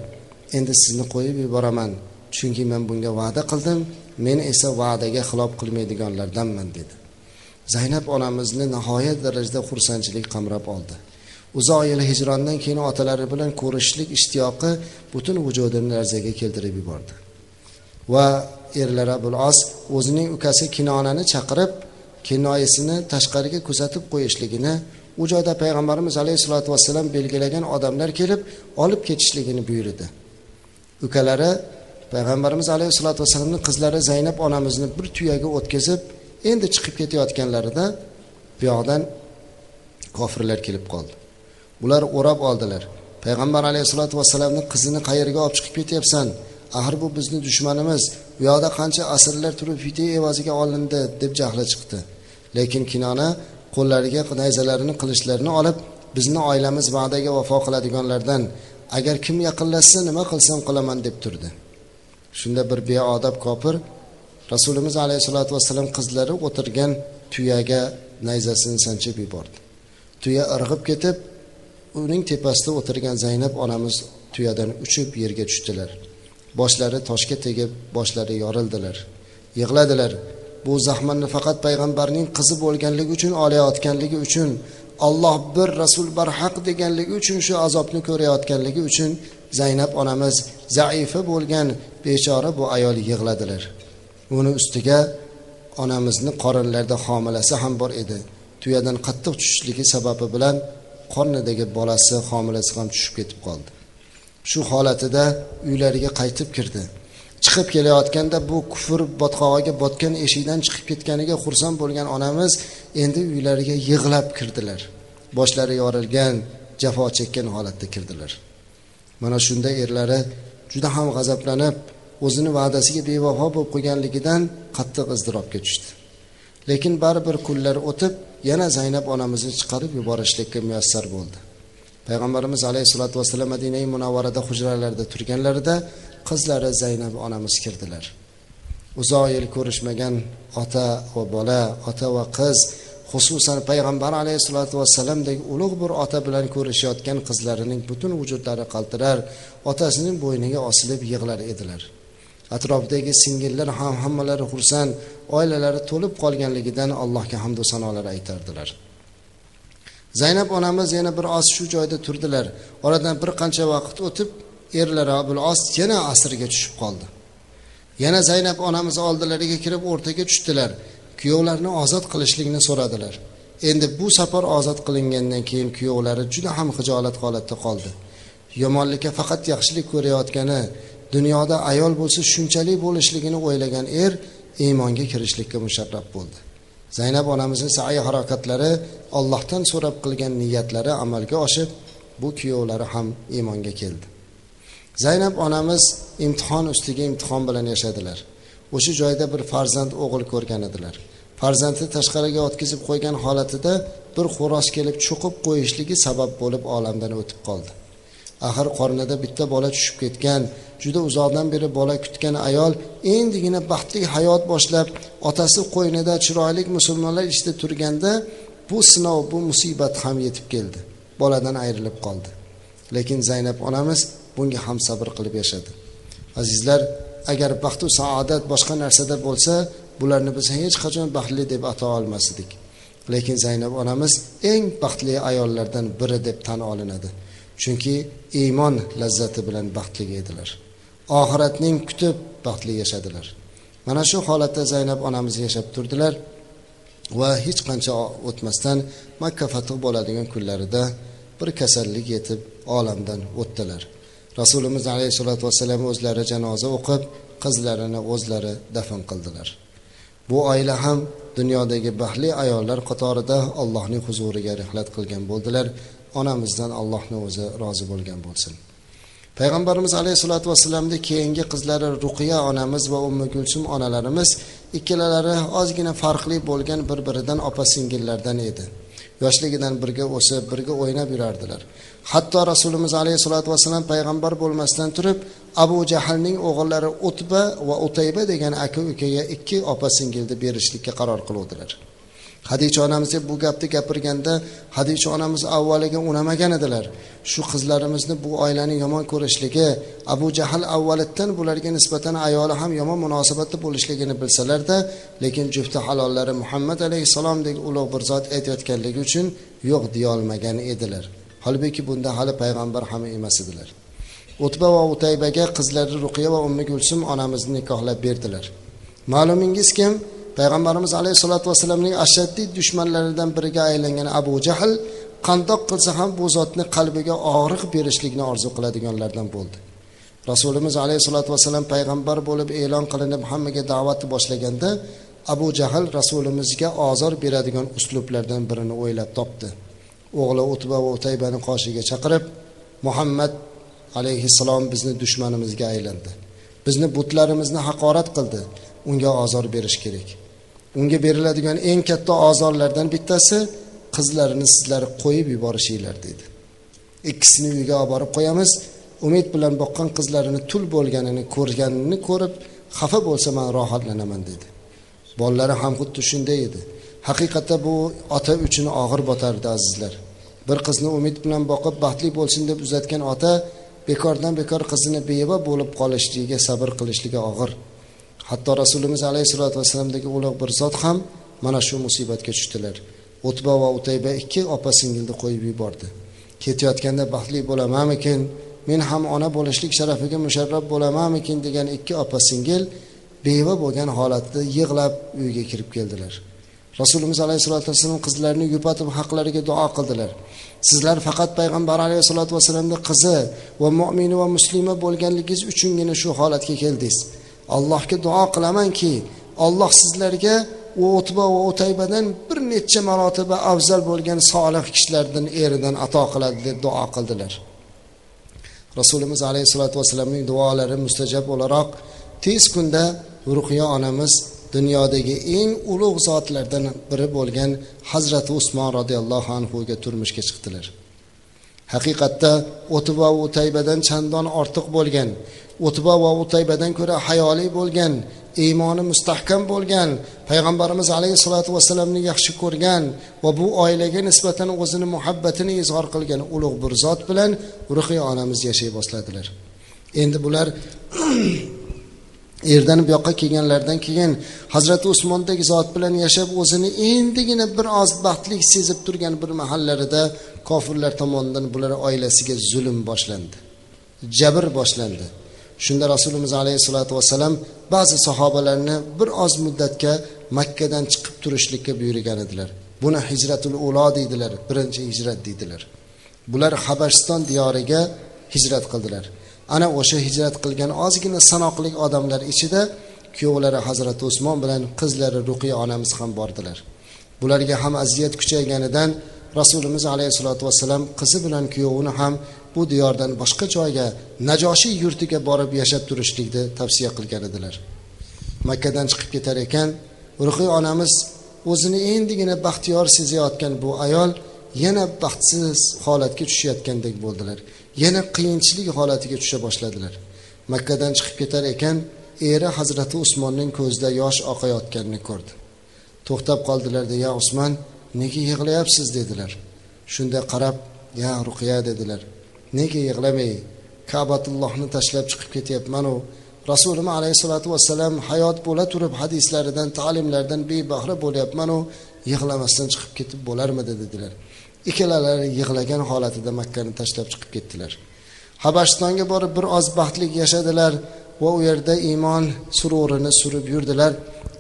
endi sizni qo'yib yuboraman chunki men bunga va'da qildim men esa va'daga xilof qilmaydiganlardanman dedi. Zaynab onamizni nihoyat darajada xursandchilik qamrab oldi. Uzoq yil hijrondan keyin otalari bilan ko'rishishlik ishtiyoqi butun vujudini larzaga keltirib yubordi. Va erlar abul os o'zining ukasi kinonani chaqirib kinoyasini tashqariga kuzatib qo'yishligini u joyda payg'ambarimiz alayhissalotu vassalam belgilagan odamlar kelib olib ketishligini buyurdi. Ukalari payg'ambarimiz alayhissalotu vassalamni qizlari zaynab onamizni bir tuyaga o'tkazib endi chiqib ketayotganlarida bu yoqdan kofirlar kelib qoldi. Ular o'rab oldilar. Payg'ambar alayhissalotu vassalamni qizini qayerga olib chiqib ketyapsan? Axir bu bizni dushmanimiz. Bu yoqda qancha asrlar turib fidya evaziga olindi deb jahli chiqdi. Lekin kinona qo'llariga nayzalarini qilichlarini olib bizni oilamiz va'daga vafo qiladiganlardan agar kim yaqinlashsa nima qilsam qilaman deb turdi. Shunda bir beodob kofir rasulimiz alayhissalotu vassalam qizlari o'tirgan tuyaga nayzasini sanchib yubordi. Tuya irg'ib ketib uning tepasida o'tirgan zaynab onamiz tuyadan uchib yerga tushdilar. Boshlari toshga tegib boshlari yorildilar. Yig'ladilar bu zahmanni faqat payg'ambarning qizi bo'lganligi uchun olayotganligi uchun olloh bir rasul barhaq deganligi uchun shu azobni ko'rayotganligi uchun zaynab onamiz zaifa bo'lgan bechora bu ayol yig'ladilar. Uni ustiga onamizni qorinlarida homilasi ham bor edi. Tuyadan qattiq tushishligi sababi bilan qornidagi bolasi homilasi ham tushib ketib qoldi. Shu holatida uylariga qaytib kirdi. Chiqib kelayotganda bu kufr botqog'iga botgan eshikdan chiqib ketganiga xursand bo'lgan onamiz endi uylariga yig'lab kirdilar. Boshlari yorilgan jafo chekkan holatda kirdilar. Mana shunda erlari juda ham g'azablanib o'zini va'dasiga bevafo bo'lib qo'yganligidan qattiq iztirobga tushdi. Lekin baribir kunlar o'tib yana zaynab onamizni chiqarib yuborishlikka muyassar bo'ldi. Payg'ambarimiz alayhissalotu vassalam madinai munavvarada hujralarida turganlarida qizlari zaynab onamiz kirdilar. Uzoq yil ko'rishmagan ota va bola ota va qiz xususan payg'ambar alayhissalotu vassalamdek ulug' bir ota bilan ko'rishayotgan qizlarining butun vujudlari qaltirar otasining bo'yniga osilib yig'lar edilar. Atrofdagi singillar ham hammalari xursand oilalari to'lib qolganligidan allohga hamdu sanolar aytardilar. Zaynab onamiz yana bir oz shu joyda turdilar. Oradan bir qancha vaqt o'tib erlari abul os yana asrga tushib qoldi. Yana zaynab onamiz oldilariga kirib o'rtaga tushdilar. Kuyovlarni ozod qilishlikni so'radilar. Endi bu safar ozod qilingandan keyin kuyovlari juda ham hijolat holatda qoldi. Yomonlikka faqat yaxshilik ko'rayotgani dunyoda ayol bo'lsa shunchalik bo'lishligini o'ylagan er iymonga kirishlikka musharraf bo'ldi. Zaynab onamizni sa'iy harakatlari ollohdan so'rab qilgan niyatlari amalga oshib bu kuyovlari ham iymonga keldi. Zaynab onamiz imtihon ustiga imtihon bilan yashadilar. O'sha joyda bir farzand o'g'il ko'rgan edilar. Farzandni tashqariga o'tkazib qo'ygan holatida bir xo'roz kelib cho'qib qo'yishligi sabab bo'lib olamdan o'tib qoldi. Axir qornida bitta bola tushib ketgan juda uzoqdan beri bola kutgan ayol endigina baxtli hayot boshlab otasi qo'ynida chiroyli musulmonlar ichida turganda bu sinov bu musibat ham yetib keldi. Boladan ayrilib qoldi. Lekin zaynab onamiz bunga ham sabr qilib yashadi. Azizlar agar baxtu saodat boshqa narsada bo'lsa bularni biz hech qachon baxtli deb ato olmas edik lekin zaynab onamiz eng baxtli ayollardan biri deb tan olinadi. Chunki iymon lazzati bilan baxtli edilar. Oxiratning kutib baxtli yashadilar. Mana shu holatda zaynab onamiz yashab turdilar va hech qancha o'tmasdan makka fath bo'ladigan kunlarida bir kasallik yetib olamdan o'tdilar. Rasulimiz alayhissalotu vassalam o'zlari janoza o'qib qizlarini o'zlari dafn qildilar. Bu oila ham dunyodagi baxtli ayollar qatorida allohning huzuriga rihlat qilgan bo'ldilar. Onamizdan allohni o'zi rozi bo'lgan bo'lsin. Payg'ambarimiz alayhissalotu vassalamni keyingi qizlari ruqiya onamiz va ummi gulsum onalarimiz ikkalalari ozgina farqli bo'lgan bir biridan opa singillardan edi. Yoshligidan birga o'sib birga o'ynab yurardilar. Hatto rasulimiz alayhissalotu vassalam payg'ambar bo'lmasdan turib abu jahlning o'g'illari utba va utayba degan aka ukaga ikki opa singilni berishlikka qaror qiluvdilar. Hadicha onamizga bu gapni gapirganda hadicha onamiz avvaliga unamagan edilar. Shu qizlarimizni bu oilani yomon ko'rishligi abu jahl avvalitdan bularga nisbatan ayoli ham yomon munosabatda bo'lishligini bilsalarda lekin jufti halollari muhammad alayhissalomdek ulug' bir zot aytayotganligi uchun yo'q deyolmagan edilar. Holbuki bunda hali payg'ambar ham emas edilar. O'tba va utaybaga qizlari ruqiya va ummi gulsum onamizni nikohlab berdilar. Ma'lumingizki payg'ambarimiz alayhissalotu vassalamning ashaddiy dushmanlaridan biriga aylangan abu jahl qandoq qilsa ham bu zotni qalbiga og'riq berishlikni orzu qiladiganlardan bo'ldi. Rasulimiz alayhissalotu vassalam payg'ambar bo'lib e'lon qilinib hammaga da'vatni boshlaganda abu jahl rasulimizga ozor beradigan uslublardan birini o'ylab topdi. O'g'li utba va utaybani qoshiga chaqirib muhammad alayhissalom bizni dushmanimizga aylandi. Bizni butlarimizni haqorat qildi. Unga ozor berish kerak. Unga beriladigan eng katta ozorlardan bittasi qizlarini sizlar qo'yib yuborishinglar dedi ikkisini uyga olib borib qo'yamiz. Umid bilan boqqan qizlarini tul bo'lganini ko'rganini ko'rib xafa bo'lsa man rohatlanaman dedi bolalari ham xuddi shunday edi. Haqiqatda bu ota uchun og'ir botardi azizlar. Bir qizni umid bilan boqib baxtli bo'lsin deb uzatgan ota bekordan bekor qizini beva bo'lib qolishligiga sabr qilishligi og'ir. Hatto rasulimiz alayhissalotu vassalamdagi ulug' bir zot ham mana shu musibatga tushdilar. O'tba va utayba ikki opa singilni qo'yib yubordi. Ketayotganda baxtli bo'lamanmikin men ham ona bo'lishlik sharafiga musharraf bo'lamanmikin degan ikki opa singil beva bo'lgan holatda yig'lab uyga kirib keldilar. Rasulimiz alayhissalotu vassalam qizlarini yupatib haqlariga duo qildilar. Sizlar faqat payg'ambar alayhissalotu vassalamni qizi va mo'mini va muslima bo'lganligingiz uchungina shu holatga keldingiz. Allohga duo qilamanki olloh sizlarga u o'tba va o'taybadan bir necha marotaba afzal bo'lgan solih kishilardan eridan ato qiladi deb duo qildilar. Rasulimiz alayhissalotu vassalamning duolari mustajab o'laroq tez kunda ruhiya onamiz dunyodagi eng ulug' zotlardan biri bo'lgan hazrati usmon roziyallohu anhuga turmushga chiqdilar. Haqiqatda o'tba va utaybadan chandon ortiq bo'lgan o'tba va utaybadan ko'ra hayoli bo'lgan iymoni mustahkam bo'lgan payg'ambarimiz alayhissalotu vassalamni yaxshi ko'rgan va bu oilaga nisbatan o'zini muhabbatini izhor qilgan ulug' bir zot bilan ruhiy onamiz yashay boshladilar. Endi bular (clears throat) erdan bu yoqqa kelganlaridan keyin hazrati usmondagi zot bilan yashab o'zini endigina bir oz baxtli sezib turgan bir mahallarida kofirlar tomonidan bular oilasiga zulm boshlandi jabr boshlandi. Shunda rasulimiz alayhissalotu vassalam ba'zi sahobalarni bir oz muddatga makkadan chiqib turishlikka buyurgan edilar. Buni hijratul ulo deydilar birinchi hijrat deydilar. Bular habashiston diyoriga hijrat qildilar. Ana o'sha hijrat qilgan ozgina sanoqli odamlar ichida kuyovlari hazrati usmon bilan qizlari ruqiya onamiz ham bordilar. Bularga ham aziyat kuchayganidan rasulimiz alayhissalotu vassalam qizi bilan kuyovini ham bu diyordan boshqa joyga najoshiy yurtiga borib yashab turishlikni tavsiya qilgan edilar. Makkadan chiqib ketar ekan ruhiy onamiz o'zini endigina baxtiyor sezayotgan bu ayol yana baxtsiz holatga tushayotgandek bo'ldilar. Yana qiyinchilik holatiga tusha boshladilar. Makkadan chiqib ketar ekan eri hazrati usmonning ko'zida yosh oqayotganini ko'rdi. To'xtab qoldilarda ya usmon nega yig'layapsiz? dedilar. Shunda qarab ya ruqiya dedilar. Nega yig'lamay? Kabatullohni tashlab chiqib ketyapmanu. Rasulimiz alayhissalotu vassalam hayot bo'la turib hadislaridan ta'limlaridan bebahra bo'lyapmanu. Yig'lamasdan chiqib ketib bo'larmidi? dedilar. Ikkalalari yig'lagan holatida makkani tashlab chiqib ketdilar. Habashistonga borib bir oz baxtli yashadilar va u yerda iymon sururini surib yurdilar.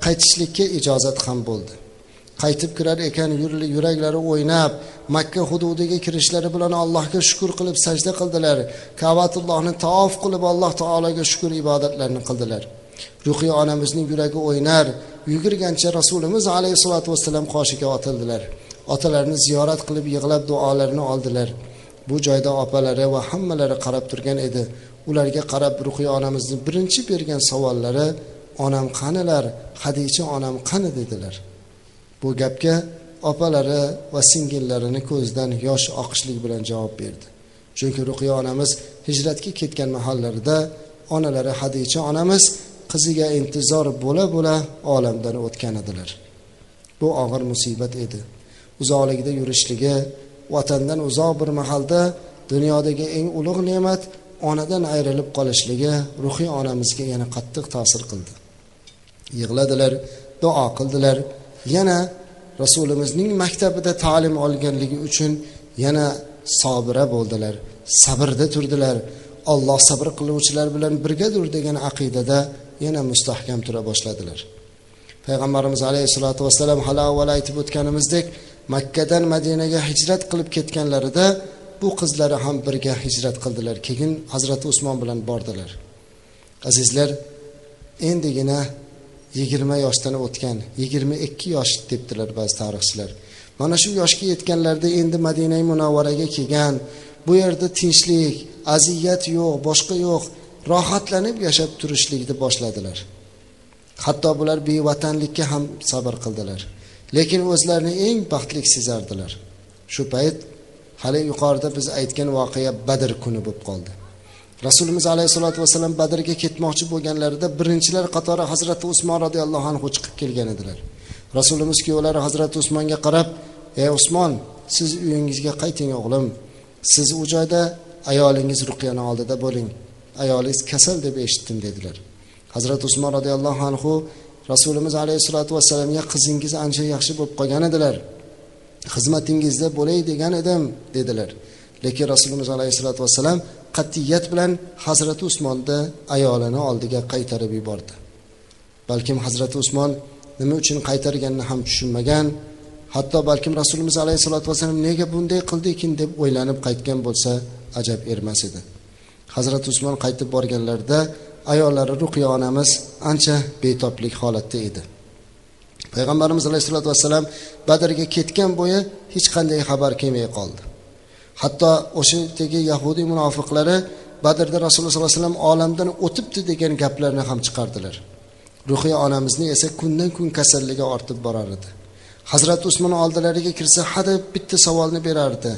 Qaytishlikka ijozat ham bo'ldi. Qaytib kirar ekan yuraklari o'ynab makka hududiga kirishlari bilan allohga shukur qilib sajda qildilar. Kavatullohni taof qilib alloh taologa shukur ibodatlarini qildilar. Ruhiy onamizning yuragi o'ynar yugurgancha rasulimiz alayhissalotu vassalam qoshiga otildilar. Otalarini ziyorat qilib yig'lab duolarini oldilar. Bu joyda opalari va hammalari qarab turgan edi. Ularga qarab ruhiy onamizni birinchi bergan savollari onam qanilar? Hadicha onam qani? dedilar. Bu gapga opalari va singillarini ko'zidan yosh oqishlik bilan javob berdi. Chunki ruqiya onamiz hijratga ketgan mahallarida onalari hadicha onamiz qiziga intizor bo'la bo'la olamdan o'tgan edilar. Bu og'ir musibat edi. Uzoqligida yurishligi vatandan uzoq bir mahalda dunyodagi eng ulug' ne'mat onadan ayrilib qolishligi ruhiy onamizga yana qattiq ta'sir qildi. Yig'ladilar duo qildilar. Yana rasulimizning maktabida ta'lim olganligi uchun yana sobira bo'ldilar sabrda turdilar. Olloh sabr qiluvchilar bilan birgadir degan aqidada yana mustahkam tura boshladilar. Payg'ambarimiz alayhissalotu vassalam hali avval aytib o'tganimizdek makkadan madinaga hijrat qilib ketganlarida bu qizlari ham birga hijrat qildilar. Keyin hazrati usmon bilan bordilar. Azizlar endigina yigirma yoshdan o'tgan yigirma ikki yosh debdilar ba'zi tarixchilar. Mana shu yoshga yetganlarida endi madina munavvaraga kelgan. Bu yerda tinchlik aziyat yo'q boshqa yo'q rohatlanib yashab turishlikni boshladilar. Hatto bular bevatanlikka ham sabr qildilar. Lekin o'zlarini eng baxtli sezardilar. Shu payt hali yuqorida biz aytgan voqea badr kuni bo'lib qoldi. Rasulimiz alayhissalotu vassalam badrga ketmoqchi bo'lganlarida birinchilar qatori hazrati usmon roziyallohu anhu chiqib kelgan edilar. Rasulimiz kuyovlari hazrati usmonga qarab ey usmon siz uyingizga qayting o'g'lim. Siz u joyda ayolingiz ruqyani oldida bo'ling. Ayolingiz kasal deb eshitdim dedilar. Hazrati usmon roziyallohu anhu rasulimiz alayhissalotu vassalamga qizingiz ancha yaxshi bo'lib qolgan edilar xizmatingizda bo'lay degan edim dedilar. Lekin rasulimiz alayhissalotu vassalam qat'iyat bilan hazrati usmonni ayolini oldiga qaytarib yubordi. Balkim hazrati usmon nima uchun qaytarganini ham tushunmagan hatto balkim rasulimiz alayhissalotu vassalam nega bunday qildikin? deb o'ylanib qaytgan bo'lsa ajab ermas edi. Hazrati usmon qaytib borganlarida ayollari ruqiya onamiz ancha betoblik holatda edi. Payg'ambarimiz alayhissalotu vassalam badrga ketgan bo'yi hech qanday xabar kelmay qoldi. Hatto o'sha yerdagi yahudiy munofiqlari badrda rasululloh sollallohu alayhi vasallam olamdan o'tibdi degan gaplarni ham chiqardilar. Ruhiya onamizni esa kundan kun kasalligi ortib borar edi. Hazrati usmon oldilariga kirsa hadeb bitta savolni berardi.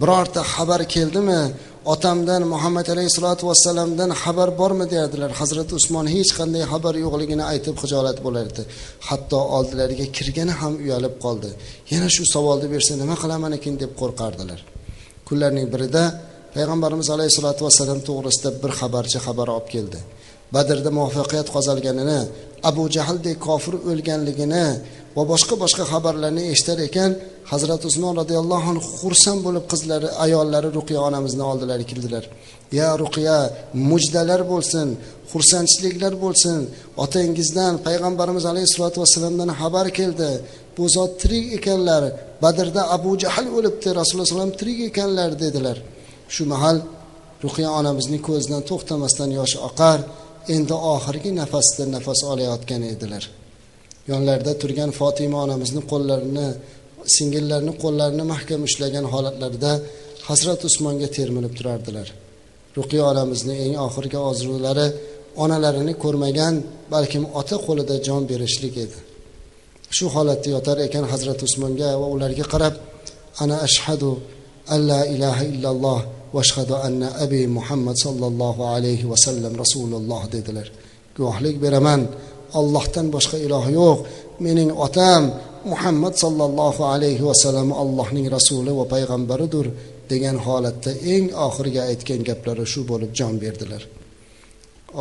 Birorta xabar keldimi? Otamdan muhammad alayhissalotu vassalamdan xabar bormi derdilar hazrati usmon hech qanday xabar yo'qligini aytib hijolat bo'lardi. Hatto oldilariga kirgani ham uyalib qoldi. Yana shu savolni bersa nima qilaman ekan deb qo'rqardilar. Kunlarning birida payg'ambarimiz alayhissalotu vassalam to'g'risida bir xabarchi xabar olib keldi. Badrda muvaffaqiyat qozonganini abu jahldek kofir o'lganligini va boshqa boshqa xabarlarni eshitar ekan hazrati usmon roziyallohu anhu xursand bo'lib qizlari ayollari ruqiya onamizni oldilariga keldilar. Ya ruqiya mujdalar bo'lsin xursandchiliklar bo'lsin. Otangizdan payg'ambarimiz alayhissalotu vassalamdan xabar keldi. Bu zot tirik ekanlar. Badrda abu jahl o'libdi rasululloh alayhi tirik ekanlar dedilar. Shu mahal ruqiya onamizning ko'zidan to'xtamasdan yosh oqar endi oxirgi nafasda nafas olayotgan edilar. Yonlarida turgan fotima onamizni qo'llarini singillarni qo'llarini mahkam ushlagan holatlarida hazrat usmonga termilib turardilar. Ruqiya onamizni eng oxirgi orzulari onalarini ko'rmagan balkim ota qo'lida jon berishlik edi. Shu holatda yotar ekan hazrati usmonga va ularga qarab ana ashhadu alla ilaha illalloh vashhadu anna abi muhammad sollallohu alayhi vasallam rasululloh dedilar. Guvohlik beraman ollohdan boshqa iloh yo'q. Mening otam muhammad sollallohu alayhi vasallam allohning rasuli va payg'ambaridir degan holatda eng oxirgi aytgan gaplari shu bo'lib jon berdilar.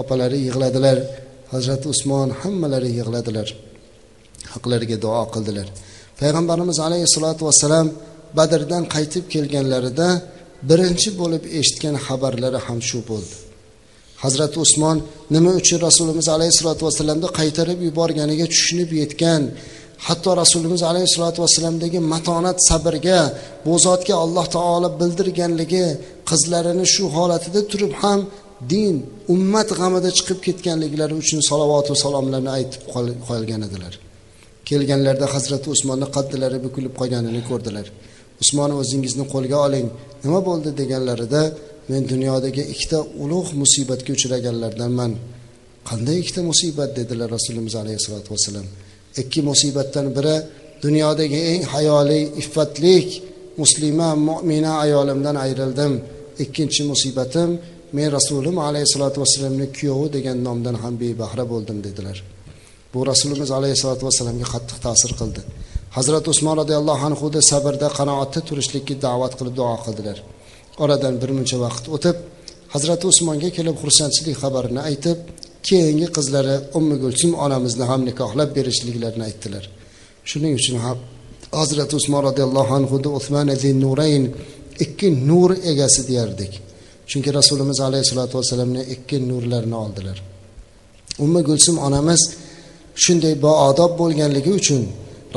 Opalari yig'ladilar hazrati usmon hammalari yig'ladilar haqlariga duo qildilar. Payg'ambarimiz alayhissalotu vassalam badrdan qaytib kelganlarida birinchi bo'lib eshitgan xabarlari ham shu bo'ldi. Hazrati usmon nima uchun rasulimiz alayhissalotu vassalamni qaytarib yuborganiga tushunib yetgan. Hatto rasulimiz alayhissalotu vassalamdagi matonat sabrga bu zotga alloh taolo bildirganligi qizlarini shu holatida turib ham din ummat g'amida chiqib ketganliklari uchun salovatu salomlarni aytib qolgan edilar. Kelganlarida hazrati usmonni qaddilari bukilib qolganini ko'rdilar. Usmon o'zingizni qo'lga oling. Nima bo'ldi? deganlarida men dunyodagi ikkita ulug' musibatga uchraganlardanman. Qanday ikkita musibat? dedilar rasulimiz alayhissalotu vassalam. Ikki musibatdan biri dunyodagi eng hayoli iffatlik muslima mo'mina ayolimdan ayrildim. Ikkinchi musibatim men rasulim alayhissalotu vassalamni kuyovi degan nomdan ham bebahra bo'ldim dedilar. Bu rasulimiz alayhissalotu vassalamga qattiq ta'sir qildi. Hazrati usmon roziyallohu anhuda sabrda qanoatda turishlikka da'vat qilib duo qildilar. Oradan bir muncha vaqt o'tib hazrati usmonga kelib xursandchilik xabarini aytib keyingi qizlari ummi gulsum onamizni ham nikohlab berishliklarini aytdilar. Shuning uchun ham hazrati usmon roziyallohu anhu usmon nurayn ikki nur egasi deyardik. Chunki rasulimiz alayhissalotu vassalamni ikki nurlarini oldilar. Ummi gulsum onamiz shunday baodob bo'lganligi uchun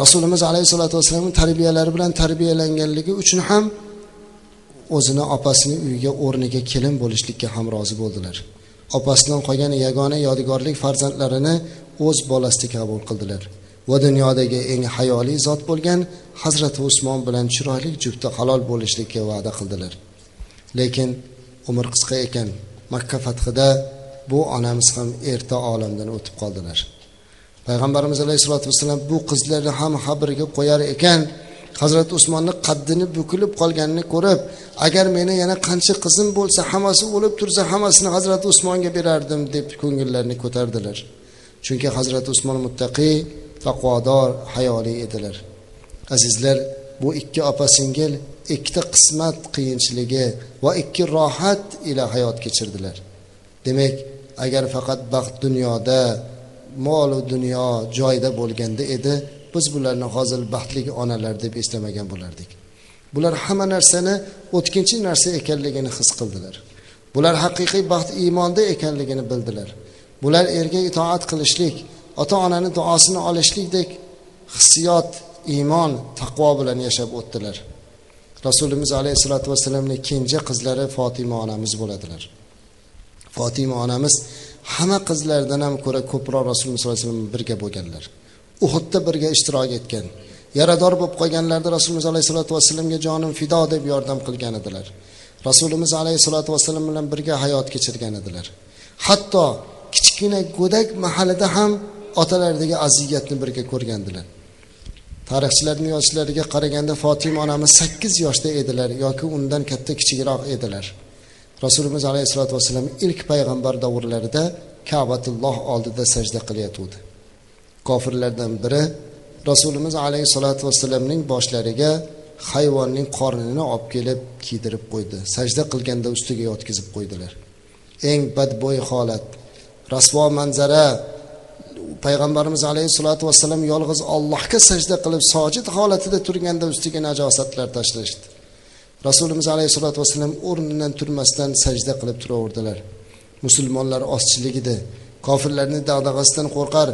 rasulimiz alayhissalotu vassalamni tarbiyalari bilan tarbiyalanganligi uchun ham o'zini opasini uyiga o'rniga kelin bo'lishlikka ham rozi bo'ldilar. Opasidan qolgan yagona yodgorlik farzandlarini o'z bolasida qabul qildilar. Va dunyodagi eng hayoli zot bo'lgan hazrati usmon bilan chiroyli juftda halol bo'lishlikka va'da qildilar. Lekin umr qisqa ekan makka fathida bu onamiz ham erta olamdan o'tib qoldilar. Payg'ambarimiz alayhissalotu vassalam bu qizlarni ham qabrga qo'yar ekan hazrati usmonni qaddini bukilib qolganini ko'rib agar meni yana qancha qizim bo'lsa hammasi o'lib tursa hammasini hazrati usmonga berardim deb ko'ngillarini ko'tardilar. Chunki hazrati usmon muttaqiy taqvodor hayoli edilar. Azizlar bu ikki opa singil ikkita qismat qiyinchiligi va ikki rohat ila hayot kechirdilar. Demak agar faqat baxt dunyoda molu dunyo joyida bo'lganda edi biz bularni hozir baxtli onalar deb eslamagan bo'lardik. Bular hamma narsani o'tkinchi narsa ekanligini his qildilar. Bular haqiqiy baxt iymonda ekanligini bildilar. Bular erga itoat qilishlik ota onani duosini olishlikdek hissiyot iymon taqvo bilan yashab o'tdilar. Rasulimiz alayhissalotu vassalamni kenja qizlari fotima onamiz bo'ladilar. Fotima onamiz hamma qizlardan ham ko'ra ko'proq rasululloh sollallohu alayhi vasallam birga bo'lganlar. Uhudda birga ishtirok etgan. Yarador bo'lib qolganlarda rasulimiz alayhissalotu vassalamga jonim fido deb yordam qilgan edilar. Rasulimiz alayhissalotu vassalam bilan birga hayot kechirgan edilar. Hatto kichkina go'dak mahalida ham otalaridagi aziyatni birga ko'rgandilar. Tarixchilarni yozishlariga qaraganda fotima onamiz sakkiz yoshda edilar yoki undan katta kichikroq edilar. Rasulimiz alayhissalotu vassalam ilk payg'ambar davrlarida kabatulloh oldida sajda qilayotgandi kofirlardan biri rasulimiz alayhissalotu vassalamning boshlariga hayvonning qornini olib kelib kiydirib qo'ydi. Sajda qilganda ustiga yotqizib qo'ydilar. Eng badbo'y holat rasvo manzara. Payg'ambarimiz alayhissalotu vassalam yolg'iz ollohga sajda qilib sojid holatida turganda ustiga najosatlar tashlashdi. Rasulimiz alayhissalotu vassalam o'rnidan turmasdan sajda qilib turaverdilar. Musulmonlar ozchilik edi kofirlarni dag'dag'asidan qo'rqar.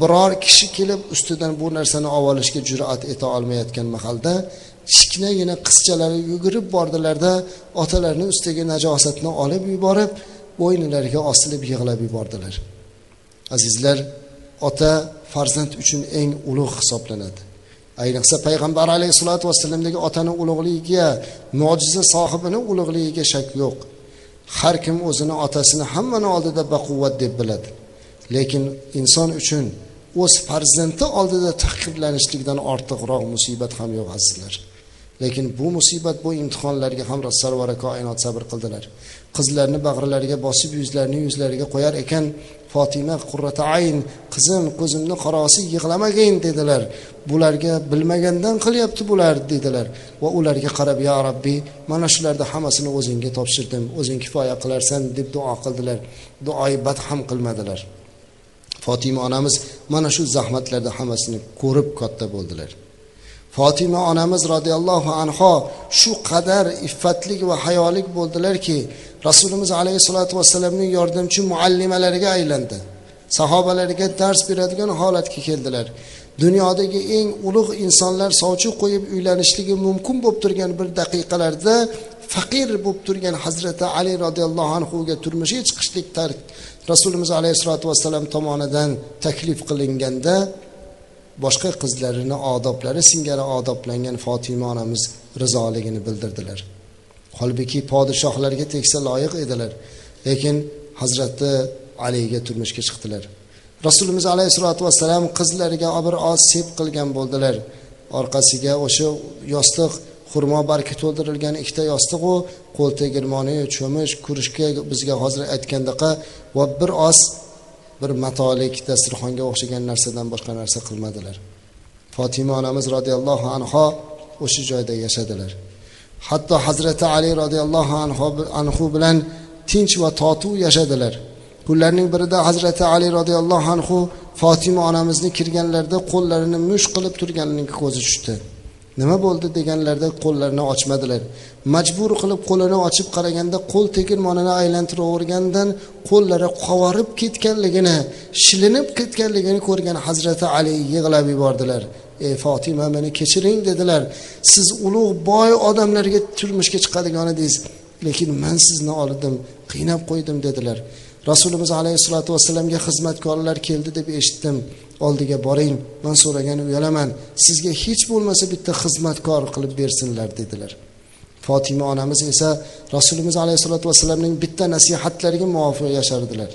Biror kishi kelib ustidan bu narsani olib olishga jur'at eta olmayotgan mahalda kichkinagina qizchalari yugurib bordilarda otalarini ustiga najosatni olib yuborib bo'ynilariga osilib yig'lab yubordilar. Azizlar ota farzand uchun eng ulug' hisoblanadi. Ayniqsa payg'ambar alayhissalotu vassalamdagi otani ulug'ligiga mo'jiza sohibini ulug'ligiga shak yo'q. Har kim o'zini otasini hammani oldida baquvvat deb biladi. Lekin inson uchun o'z farzandi oldida tahqirlanishlikdan ortiqroq musibat ham yo'q azizlar. Lekin bu musibat bu imtihonlarga ham sarvara koinot sabr qildilar. Qizlarni bag'rilariga bosib yuzlarini yuzlariga qo'yar ekan fotima qurrata ayn qizim ko'zimni qorosi yig'lamagin dedilar. Bularga bilmagandan qilyapti bular dedilar. Va ularga qarab ya rabbiy mana shularni hammasini o'zingga topshirdim. O'zing kifoya qilarsan deb duo qildilar. Duoyi ham qilmadilar. Fotima onamiz mana shu zahmatlarni hammasini ko'rib katta bo'ldilar. Fotima onamiz roziyallohu anho shu qadar iffatlik va hayolik bo'ldilarki rasulimiz alayhissalotu vassalamning yordamchi muallimalariga aylandi. Sahobalariga dars beradigan holatga keldilar. Dunyodagi eng ulug' insonlar sovchi qo'yib uylanishligi mumkin bo'lib turgan bir daqiqalarda faqir bo'lib turgan hazrati ali roziyallohu anhuga turmushga chiqishlik rasulimiz alayhissalotu vassalam tomonidan taklif qilinganda boshqa qizlarini odoblari singari odoblangan fotima onamiz rizoligini bildirdilar. Holbuki podshohlarga tegsa loyiq edilar lekin hazrati aliga turmushga chiqdilar. Rasulimiz alayhissalotu vassalam qizlariga bir oz sep qilgan bo'ldilar. Orqasiga o'sha yostiq xurmo bargi to'ldirilgan ikkita yostiqu qo'l tegirmoni cho'mish kurishka bizga hozir aytgandaqa va bir oz bir matolik dasturxonga o'xshagan narsadan boshqa narsa qilmadilar. Fotima onamiz roziyallohu anho o'sha joyda yashadilar. Hatto hazrati ali roziyallohu anhu bilan tinch va totuv yashadilar. Kunlarning birida hazrati ali roziyallohu anhu fotima onamizni kirganlarida qo'llarini mush qilib turganligiga ko'zi tushdi. Nima bo'ldi deganlarida qo'llarini ochmadilar. Majbur qilib qo'lini ochib qaraganda qo'l tegirmonini aylantiravergandan qo'llari qovorib ketganligini shilinib ketganligini ko'rgan hazrati ali yig'lab yubordilar. Ey fotima meni kechiring dedilar. Siz ulug' boy odamlarga turmushga chiqadigan edingiz lekin man sizni oldim qiynab qo'ydim dedilar. Rasulimiz alayhissalotu vassalamga xizmatkorlar keldi deb eshitdim. Oldiga boring man so'ragan uyalaman sizga hech bo'lmasa bitta xizmatkor qilib bersinlar dedilar. Fotima onamiz esa rasulimiz alayhissalotu vassalamning bitta nasihatlariga muvofiq yashardilar.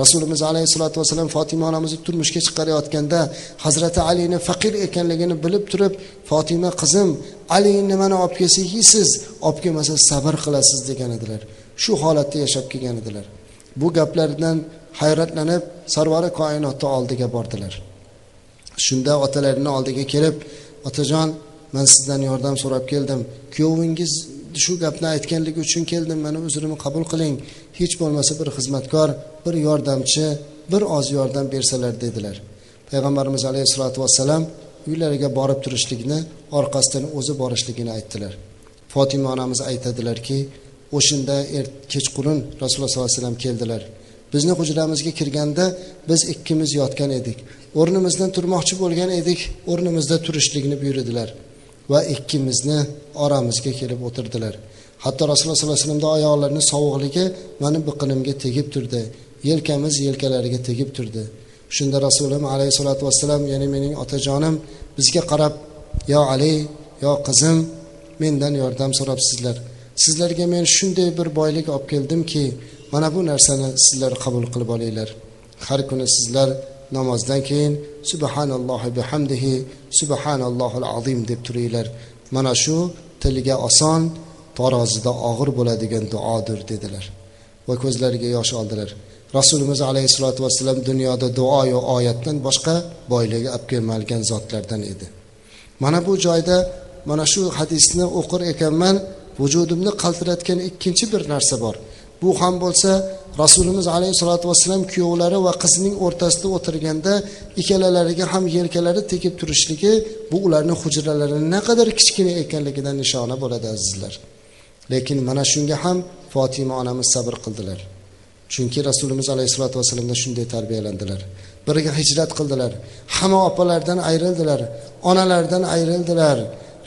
Rasulimiz alayhissalotu vassalam fotima onamizni turmushga chiqarayotganda hazrati alini faqir ekanligini bilib turib fotima qizim ali nimani olib kelsa yeysiz olib kelmasa sabr qilasiz degan edilar. Shu holatda yashab kelgan edilar. Bu gaplardan hayratlanib sarvari koinotni oldiga bordilar. Shunda otalarini oldiga kelib otajon man sizdan yordam so'rab keldim. Kuyovingiz shu gapni aytganligi uchun keldim. Mani uzrimni qabul qiling. Hech bo'lmasa bir xizmatkor bir yordamchi bir oz yordam bersalar dedilar. Payg'ambarimiz alayhissalotu vassalam uylariga borib turishlikni orqasidan o'zi borishligini aytdilar. Fotima onamiz aytadilarki o'shanda er kechqurun rasululloh sollallohu alayhi vasallam keldilar. Bizni hujramizga kirganda biz ikkimiz yotgan edik. O'rnimizdan turmoqchi bo'lgan edik o'rnimizda turishlikni buyurdilar va ikkimizni oramizga kelib o'tirdilar. Hatto rasululloh sollallohu alayhi vasallamda oyoqlarini sovuqligi mani biqinimga tegib turdi yelkamiz yelkalariga tegib turdi. Shunda rasulim alayhissalotu vassalam ya'ni mening otajonim bizga qarab yo ali yo qizim mendan yordam so'rabsizlar. Sizlarga men shunday bir boylik olib keldimki mana bu narsani sizlar qabul qilib olinglar. Har kuni sizlar namozdan keyin subhanallohi bihamdihi subhanallohil azim deb turinglar. Mana shu tilga oson tarozida og'ir bo'ladigan duodir dedilar. Va ko'zlariga yosh oldilar. Rasulimiz alayhissalotu vassalam dunyoda duoyu oyatdan boshqa boyligi olib kelmagan zotlardan edi. Mana bu joyda mana shu hadisni o'qir ekanman vujudimni qaltiratgan ikkinchi bir narsa bor. Bu ham bo'lsa rasulimiz alayhissalotu vassalam kuyovlari va qizining o'rtasida o'tirganda ikkalalariga ham yelkalari tegib turishligi bu ularni hujralari naqadar kichkina ekanligidan nishona bo'ladi azizlar. Lekin mana shunga ham fotima onamiz sabr qildilar. Chunki rasulimiz alayhissalotu vassalamda shunday tarbiyalandilar. Birga hijrat qildilar hamma opalardan ayrildilar onalaridan ayrildilar.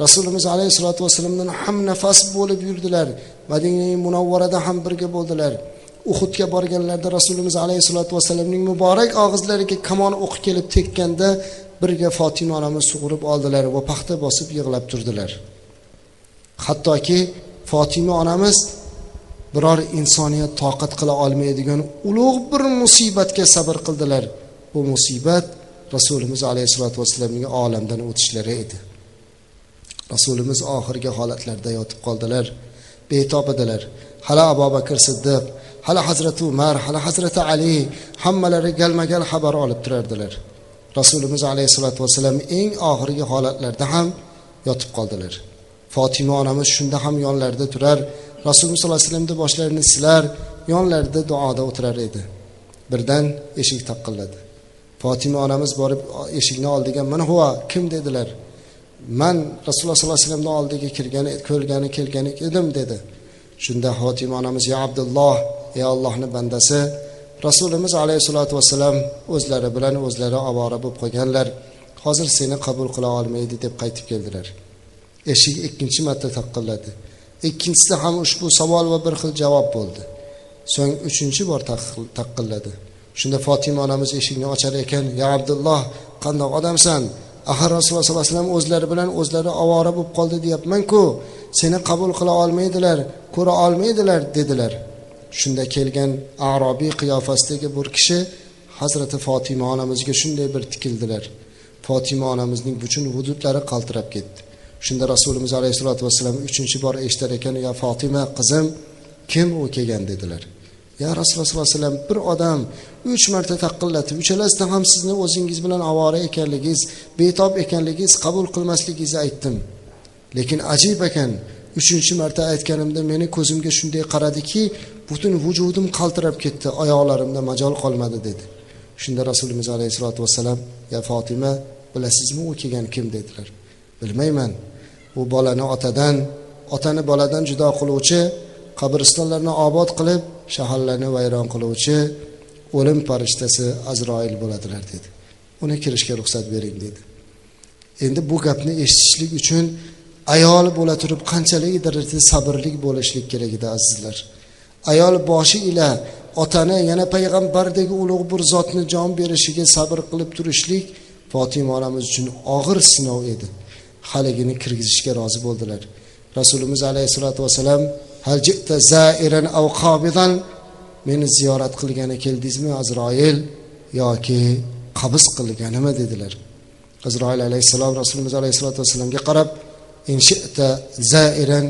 Rasulimiz alayhissalotu vassalamdan ham nafas bo'lib yurdilar. Madina munavvarada ham birga bo'ldilar. Uhudga borganlarida rasulimiz alayhissalotu vassalamning muborak og'izlariga kamon o'qi kelib tekkanda birga fotima onamiz sug'urib oldilar va paxta bosib yig'lab turdilar. Hattoki fotima onamiz biror insoniyat toqat qila olmaydigan ulug' bir musibatga sabr qildilar. Bu musibat rasulimiz alayhissalotu vassalamning olamdan o'tishlari edi. Rasulimiz oxirgi holatlarda yotib qoldilar. Betob edilar. Hali abu bakr siddiq hali hazrati umar hali hazrati ali hammalari galma gal xabar olib turardilar. Rasulimiz alayhissalotu vassalam eng oxirgi holatlarda ham yotib qoldilar. Fotima onamiz shunda ham yonlarida turar rasululloh sollallohu alayhi vasallamni boshlarini silar yonlarida duoda o'tirar edi. Birdan eshik taqilladi. Fotima onamiz borib eshikni oldiga mana huva kim? dedilar. Man rasululloh sollallohu alayhi vasallamni oldiga kirgani ko'rgani kelgan edim dedi. Shunda xotima onamiz ya abdulloh ey allohni bandasi rasulimiz alayhissalotu vassalam o'zlari bilan o'zlari ovora bo'lib qolganlar hozir seni qabul qila olmaydi deb qaytib keldilar. Eshik ikkinchi marta taqilladi. Ikkinchisida ham ushbu savol va bir xil javob bo'ldi. So'ng uchinchi bor taqilladi. Shunda fotima onamiz eshikni ochar ekan ya abdulloh qandoq odamsan? Axir rasululloh sollallohu alayhi vasallam o'zlari bilan o'zlari ovora bo'lib qoldi deyapmanku. Seni qabul qila olmaydilar ko'ra olmaydilar dedilar. Shunda kelgan arobiy qiyofasidagi bir kishi hazrati fotima onamizga shunday bir tikildilar. Fotima onamizning butun hududlari qaltirab ketdi. Shunda rasulimiz alayhissalotu vassalam uchinchi bor eshitar ekan yo fotima qizim kim u kelgan? dedilar. Ya rasululloh sollallohu alayhi vasallam bir odam uch marta taqillatib uchalasida ham sizni o'zingiz bilan ovora ekanligingiz betob ekanligingiz qabul qilmasligingizni aytdim. Lekin ajib ekan uchinchi marta aytganimda meni ko'zimga shunday qaradiki butun vujudim qaltirab ketdi oyoqlarimda majol qolmadi dedi. Shunda rasulimiz alayhissalotu vassalam ya fotima bilasizmi u kelgan kim? dedilar. Bilmayman. U bolani otadan otani boladan judo qiluvchi qabristonlarni obod qilib shaharlarni vayron qiluvchi o'lim farishtasi azroil bo'ladilar dedi. Uni kirishga ruxsat bering dedi. Endi bu gapni eshitishlik uchun ayol bo'la turib qanchalik darajada sabrli bo'lishlik kerak edi azizlar. Ayol boshi ila otani yana payg'ambardek ulug' bir zotni jon berishiga sabr qilib turishlik fotima onamiz uchun og'ir sinov edi. Haligini kirgizishga rozi bo'ldilar. Rasulimiz alayhissalotu vassalam aw meni ziyorat qilgani keldingizmi azroil? Yoki qabz qilganimi dedilar. Azroil alayhissalom rasulimiz alayhissalotu vassalamga qarab inshita zairan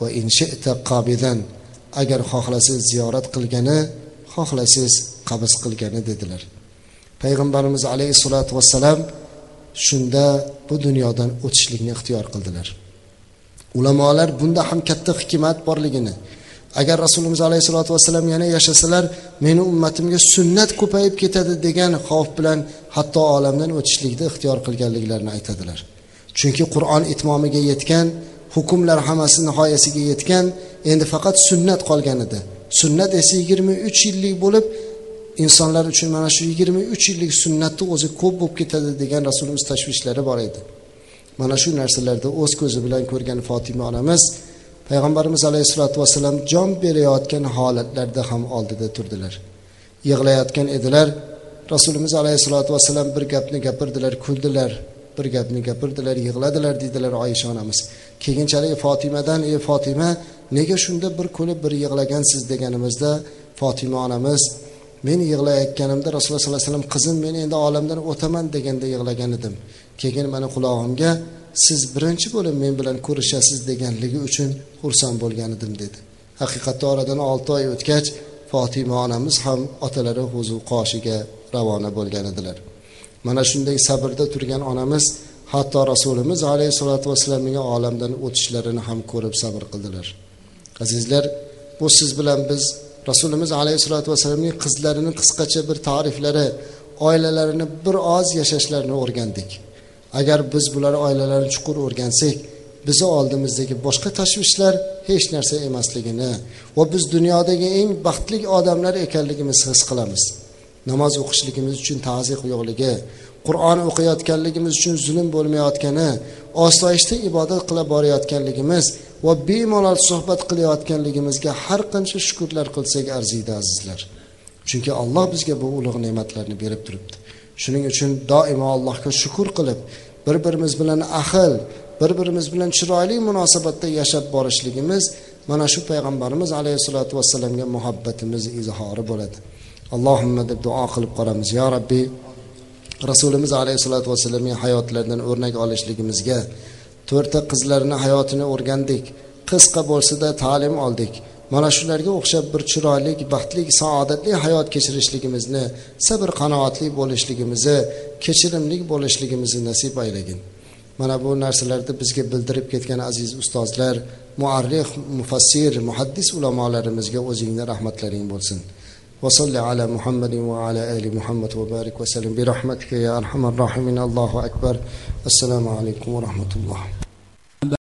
va inshita qobidan agar xohlasangiz ziyorat qilgani xohlasangiz qabz qilgani dedilar. Payg'ambarimiz alayhissalotu vassalam shunda bu dunyodan o'tishlikni ixtiyor qildilar. Ulamolar bunda ham katta hikmat borligini agar rasulimiz alayhissalotu vassalam yana yashasalar meni ummatimga sunnat ko'payib ketadi degan xavf bilan hatto olamdan o'tishlikni ixtiyor qilganliklarini aytadilar. Chunki qur'on itmomiga yetgan hukmlar hammasi nihoyasiga yetgan endi faqat sunnat qolgan edi sunnat esa yigirma uch yillik bo'lib insonlar uchun mana shu yigirma uch yillik sunnatni o'zi ko'p bo'lib ketadi degan rasulimiz tashvishlari bor edi. Mana shu narsalarni o'z ko'zi bilan ko'rgan fotima onamiz payg'ambarimiz alayhissalotu vassalam jon berayotgan holatlarda ham oldida turdilar. Yig'layotgan edilar. Rasulimiz alayhissalotu vassalam bir gapni gapirdilar kuldilar. Bir gapni gapirdilar yig'ladilar deydilar oysha onamiz. Keyinchalik fotimadan ey fotima nega shunda bir kulib bir yig'lagansiz? deganimizda fotima onamiz men yig'layotganimda rasululloh sollallohu alayhi vasallam qizim men endi olamdan o'taman deganda yig'lagan edim. Keyin mani qulog'imga siz birinchi bo'lib men bilan ko'rishasiz deganligi uchun xursand bo'lgan edim dedi. Haqiqatda oradan olti oy o'tgach fotima onamiz ham otalari huzur qoshiga ravona bo'lgan edilar. Mana shunday sabrda turgan onamiz hatto rasulimiz alayhissalotu vassalamning olamdan o'tishlarini ham ko'rib sabr qildilar. Azizlar bu siz bilan biz rasulimiz alayhissalotu vassalamning qizlarini qisqacha bir ta'riflari oilalarini bir oz yashashlarini o'rgandik. Agar biz bular oilalarini chuqur o'rgansak bizni oldimizdagi boshqa tashvishlar hech narsa emasligini va biz dunyodagi eng baxtli odamlar ekanligimizni his qilamiz. Namoz o'qishligimiz uchun taziq yo'qligi qur'on o'qiyotganligimiz uchun zulm bo'lmayotgani osoyishta ibodat qilib borayotganligimiz va bemalol suhbat qilayotganligimizga har qancha shukurlar qilsak arziydi azizlar. Chunki alloh bizga bu ulug' ne'matlarni berib turibdi. Shuning uchun doimo allohga shukur qilib bir birimiz bilan ahil bir birimiz bilan chiroyli munosabatda yashab borishligimiz mana shu payg'ambarimiz alayhissalotu vassalamga muhabbatimiz izhori bo'ladi. Allohimma deb duo qilib qolamiz. Yo rabbiy rasulimiz alayhissalotu vassalamning hayotlaridan o'rnak olishligimizga to'rtta qizlarni hayotini o'rgandik. Qisqa bo'lsada ta'lim oldik. Mana shularga o'xshab bir chiroyli baxtli saodatli hayot kechirishligimizni sabr qanoatli bo'lishligimizni kechirimli bo'lishligimizni nasib aylagin. Mana bu narsalarni bizga bildirib ketgan aziz ustozlar muarrih mufassir muhaddis ulamolarimizga o'zingni rahmatlaring bo'lsin. وصل على محمد وعلى آل محمد وبارك وسلم برحمتك يا أرحم الراحمين. الله أكبر. السلام عليكم ورحمة الله.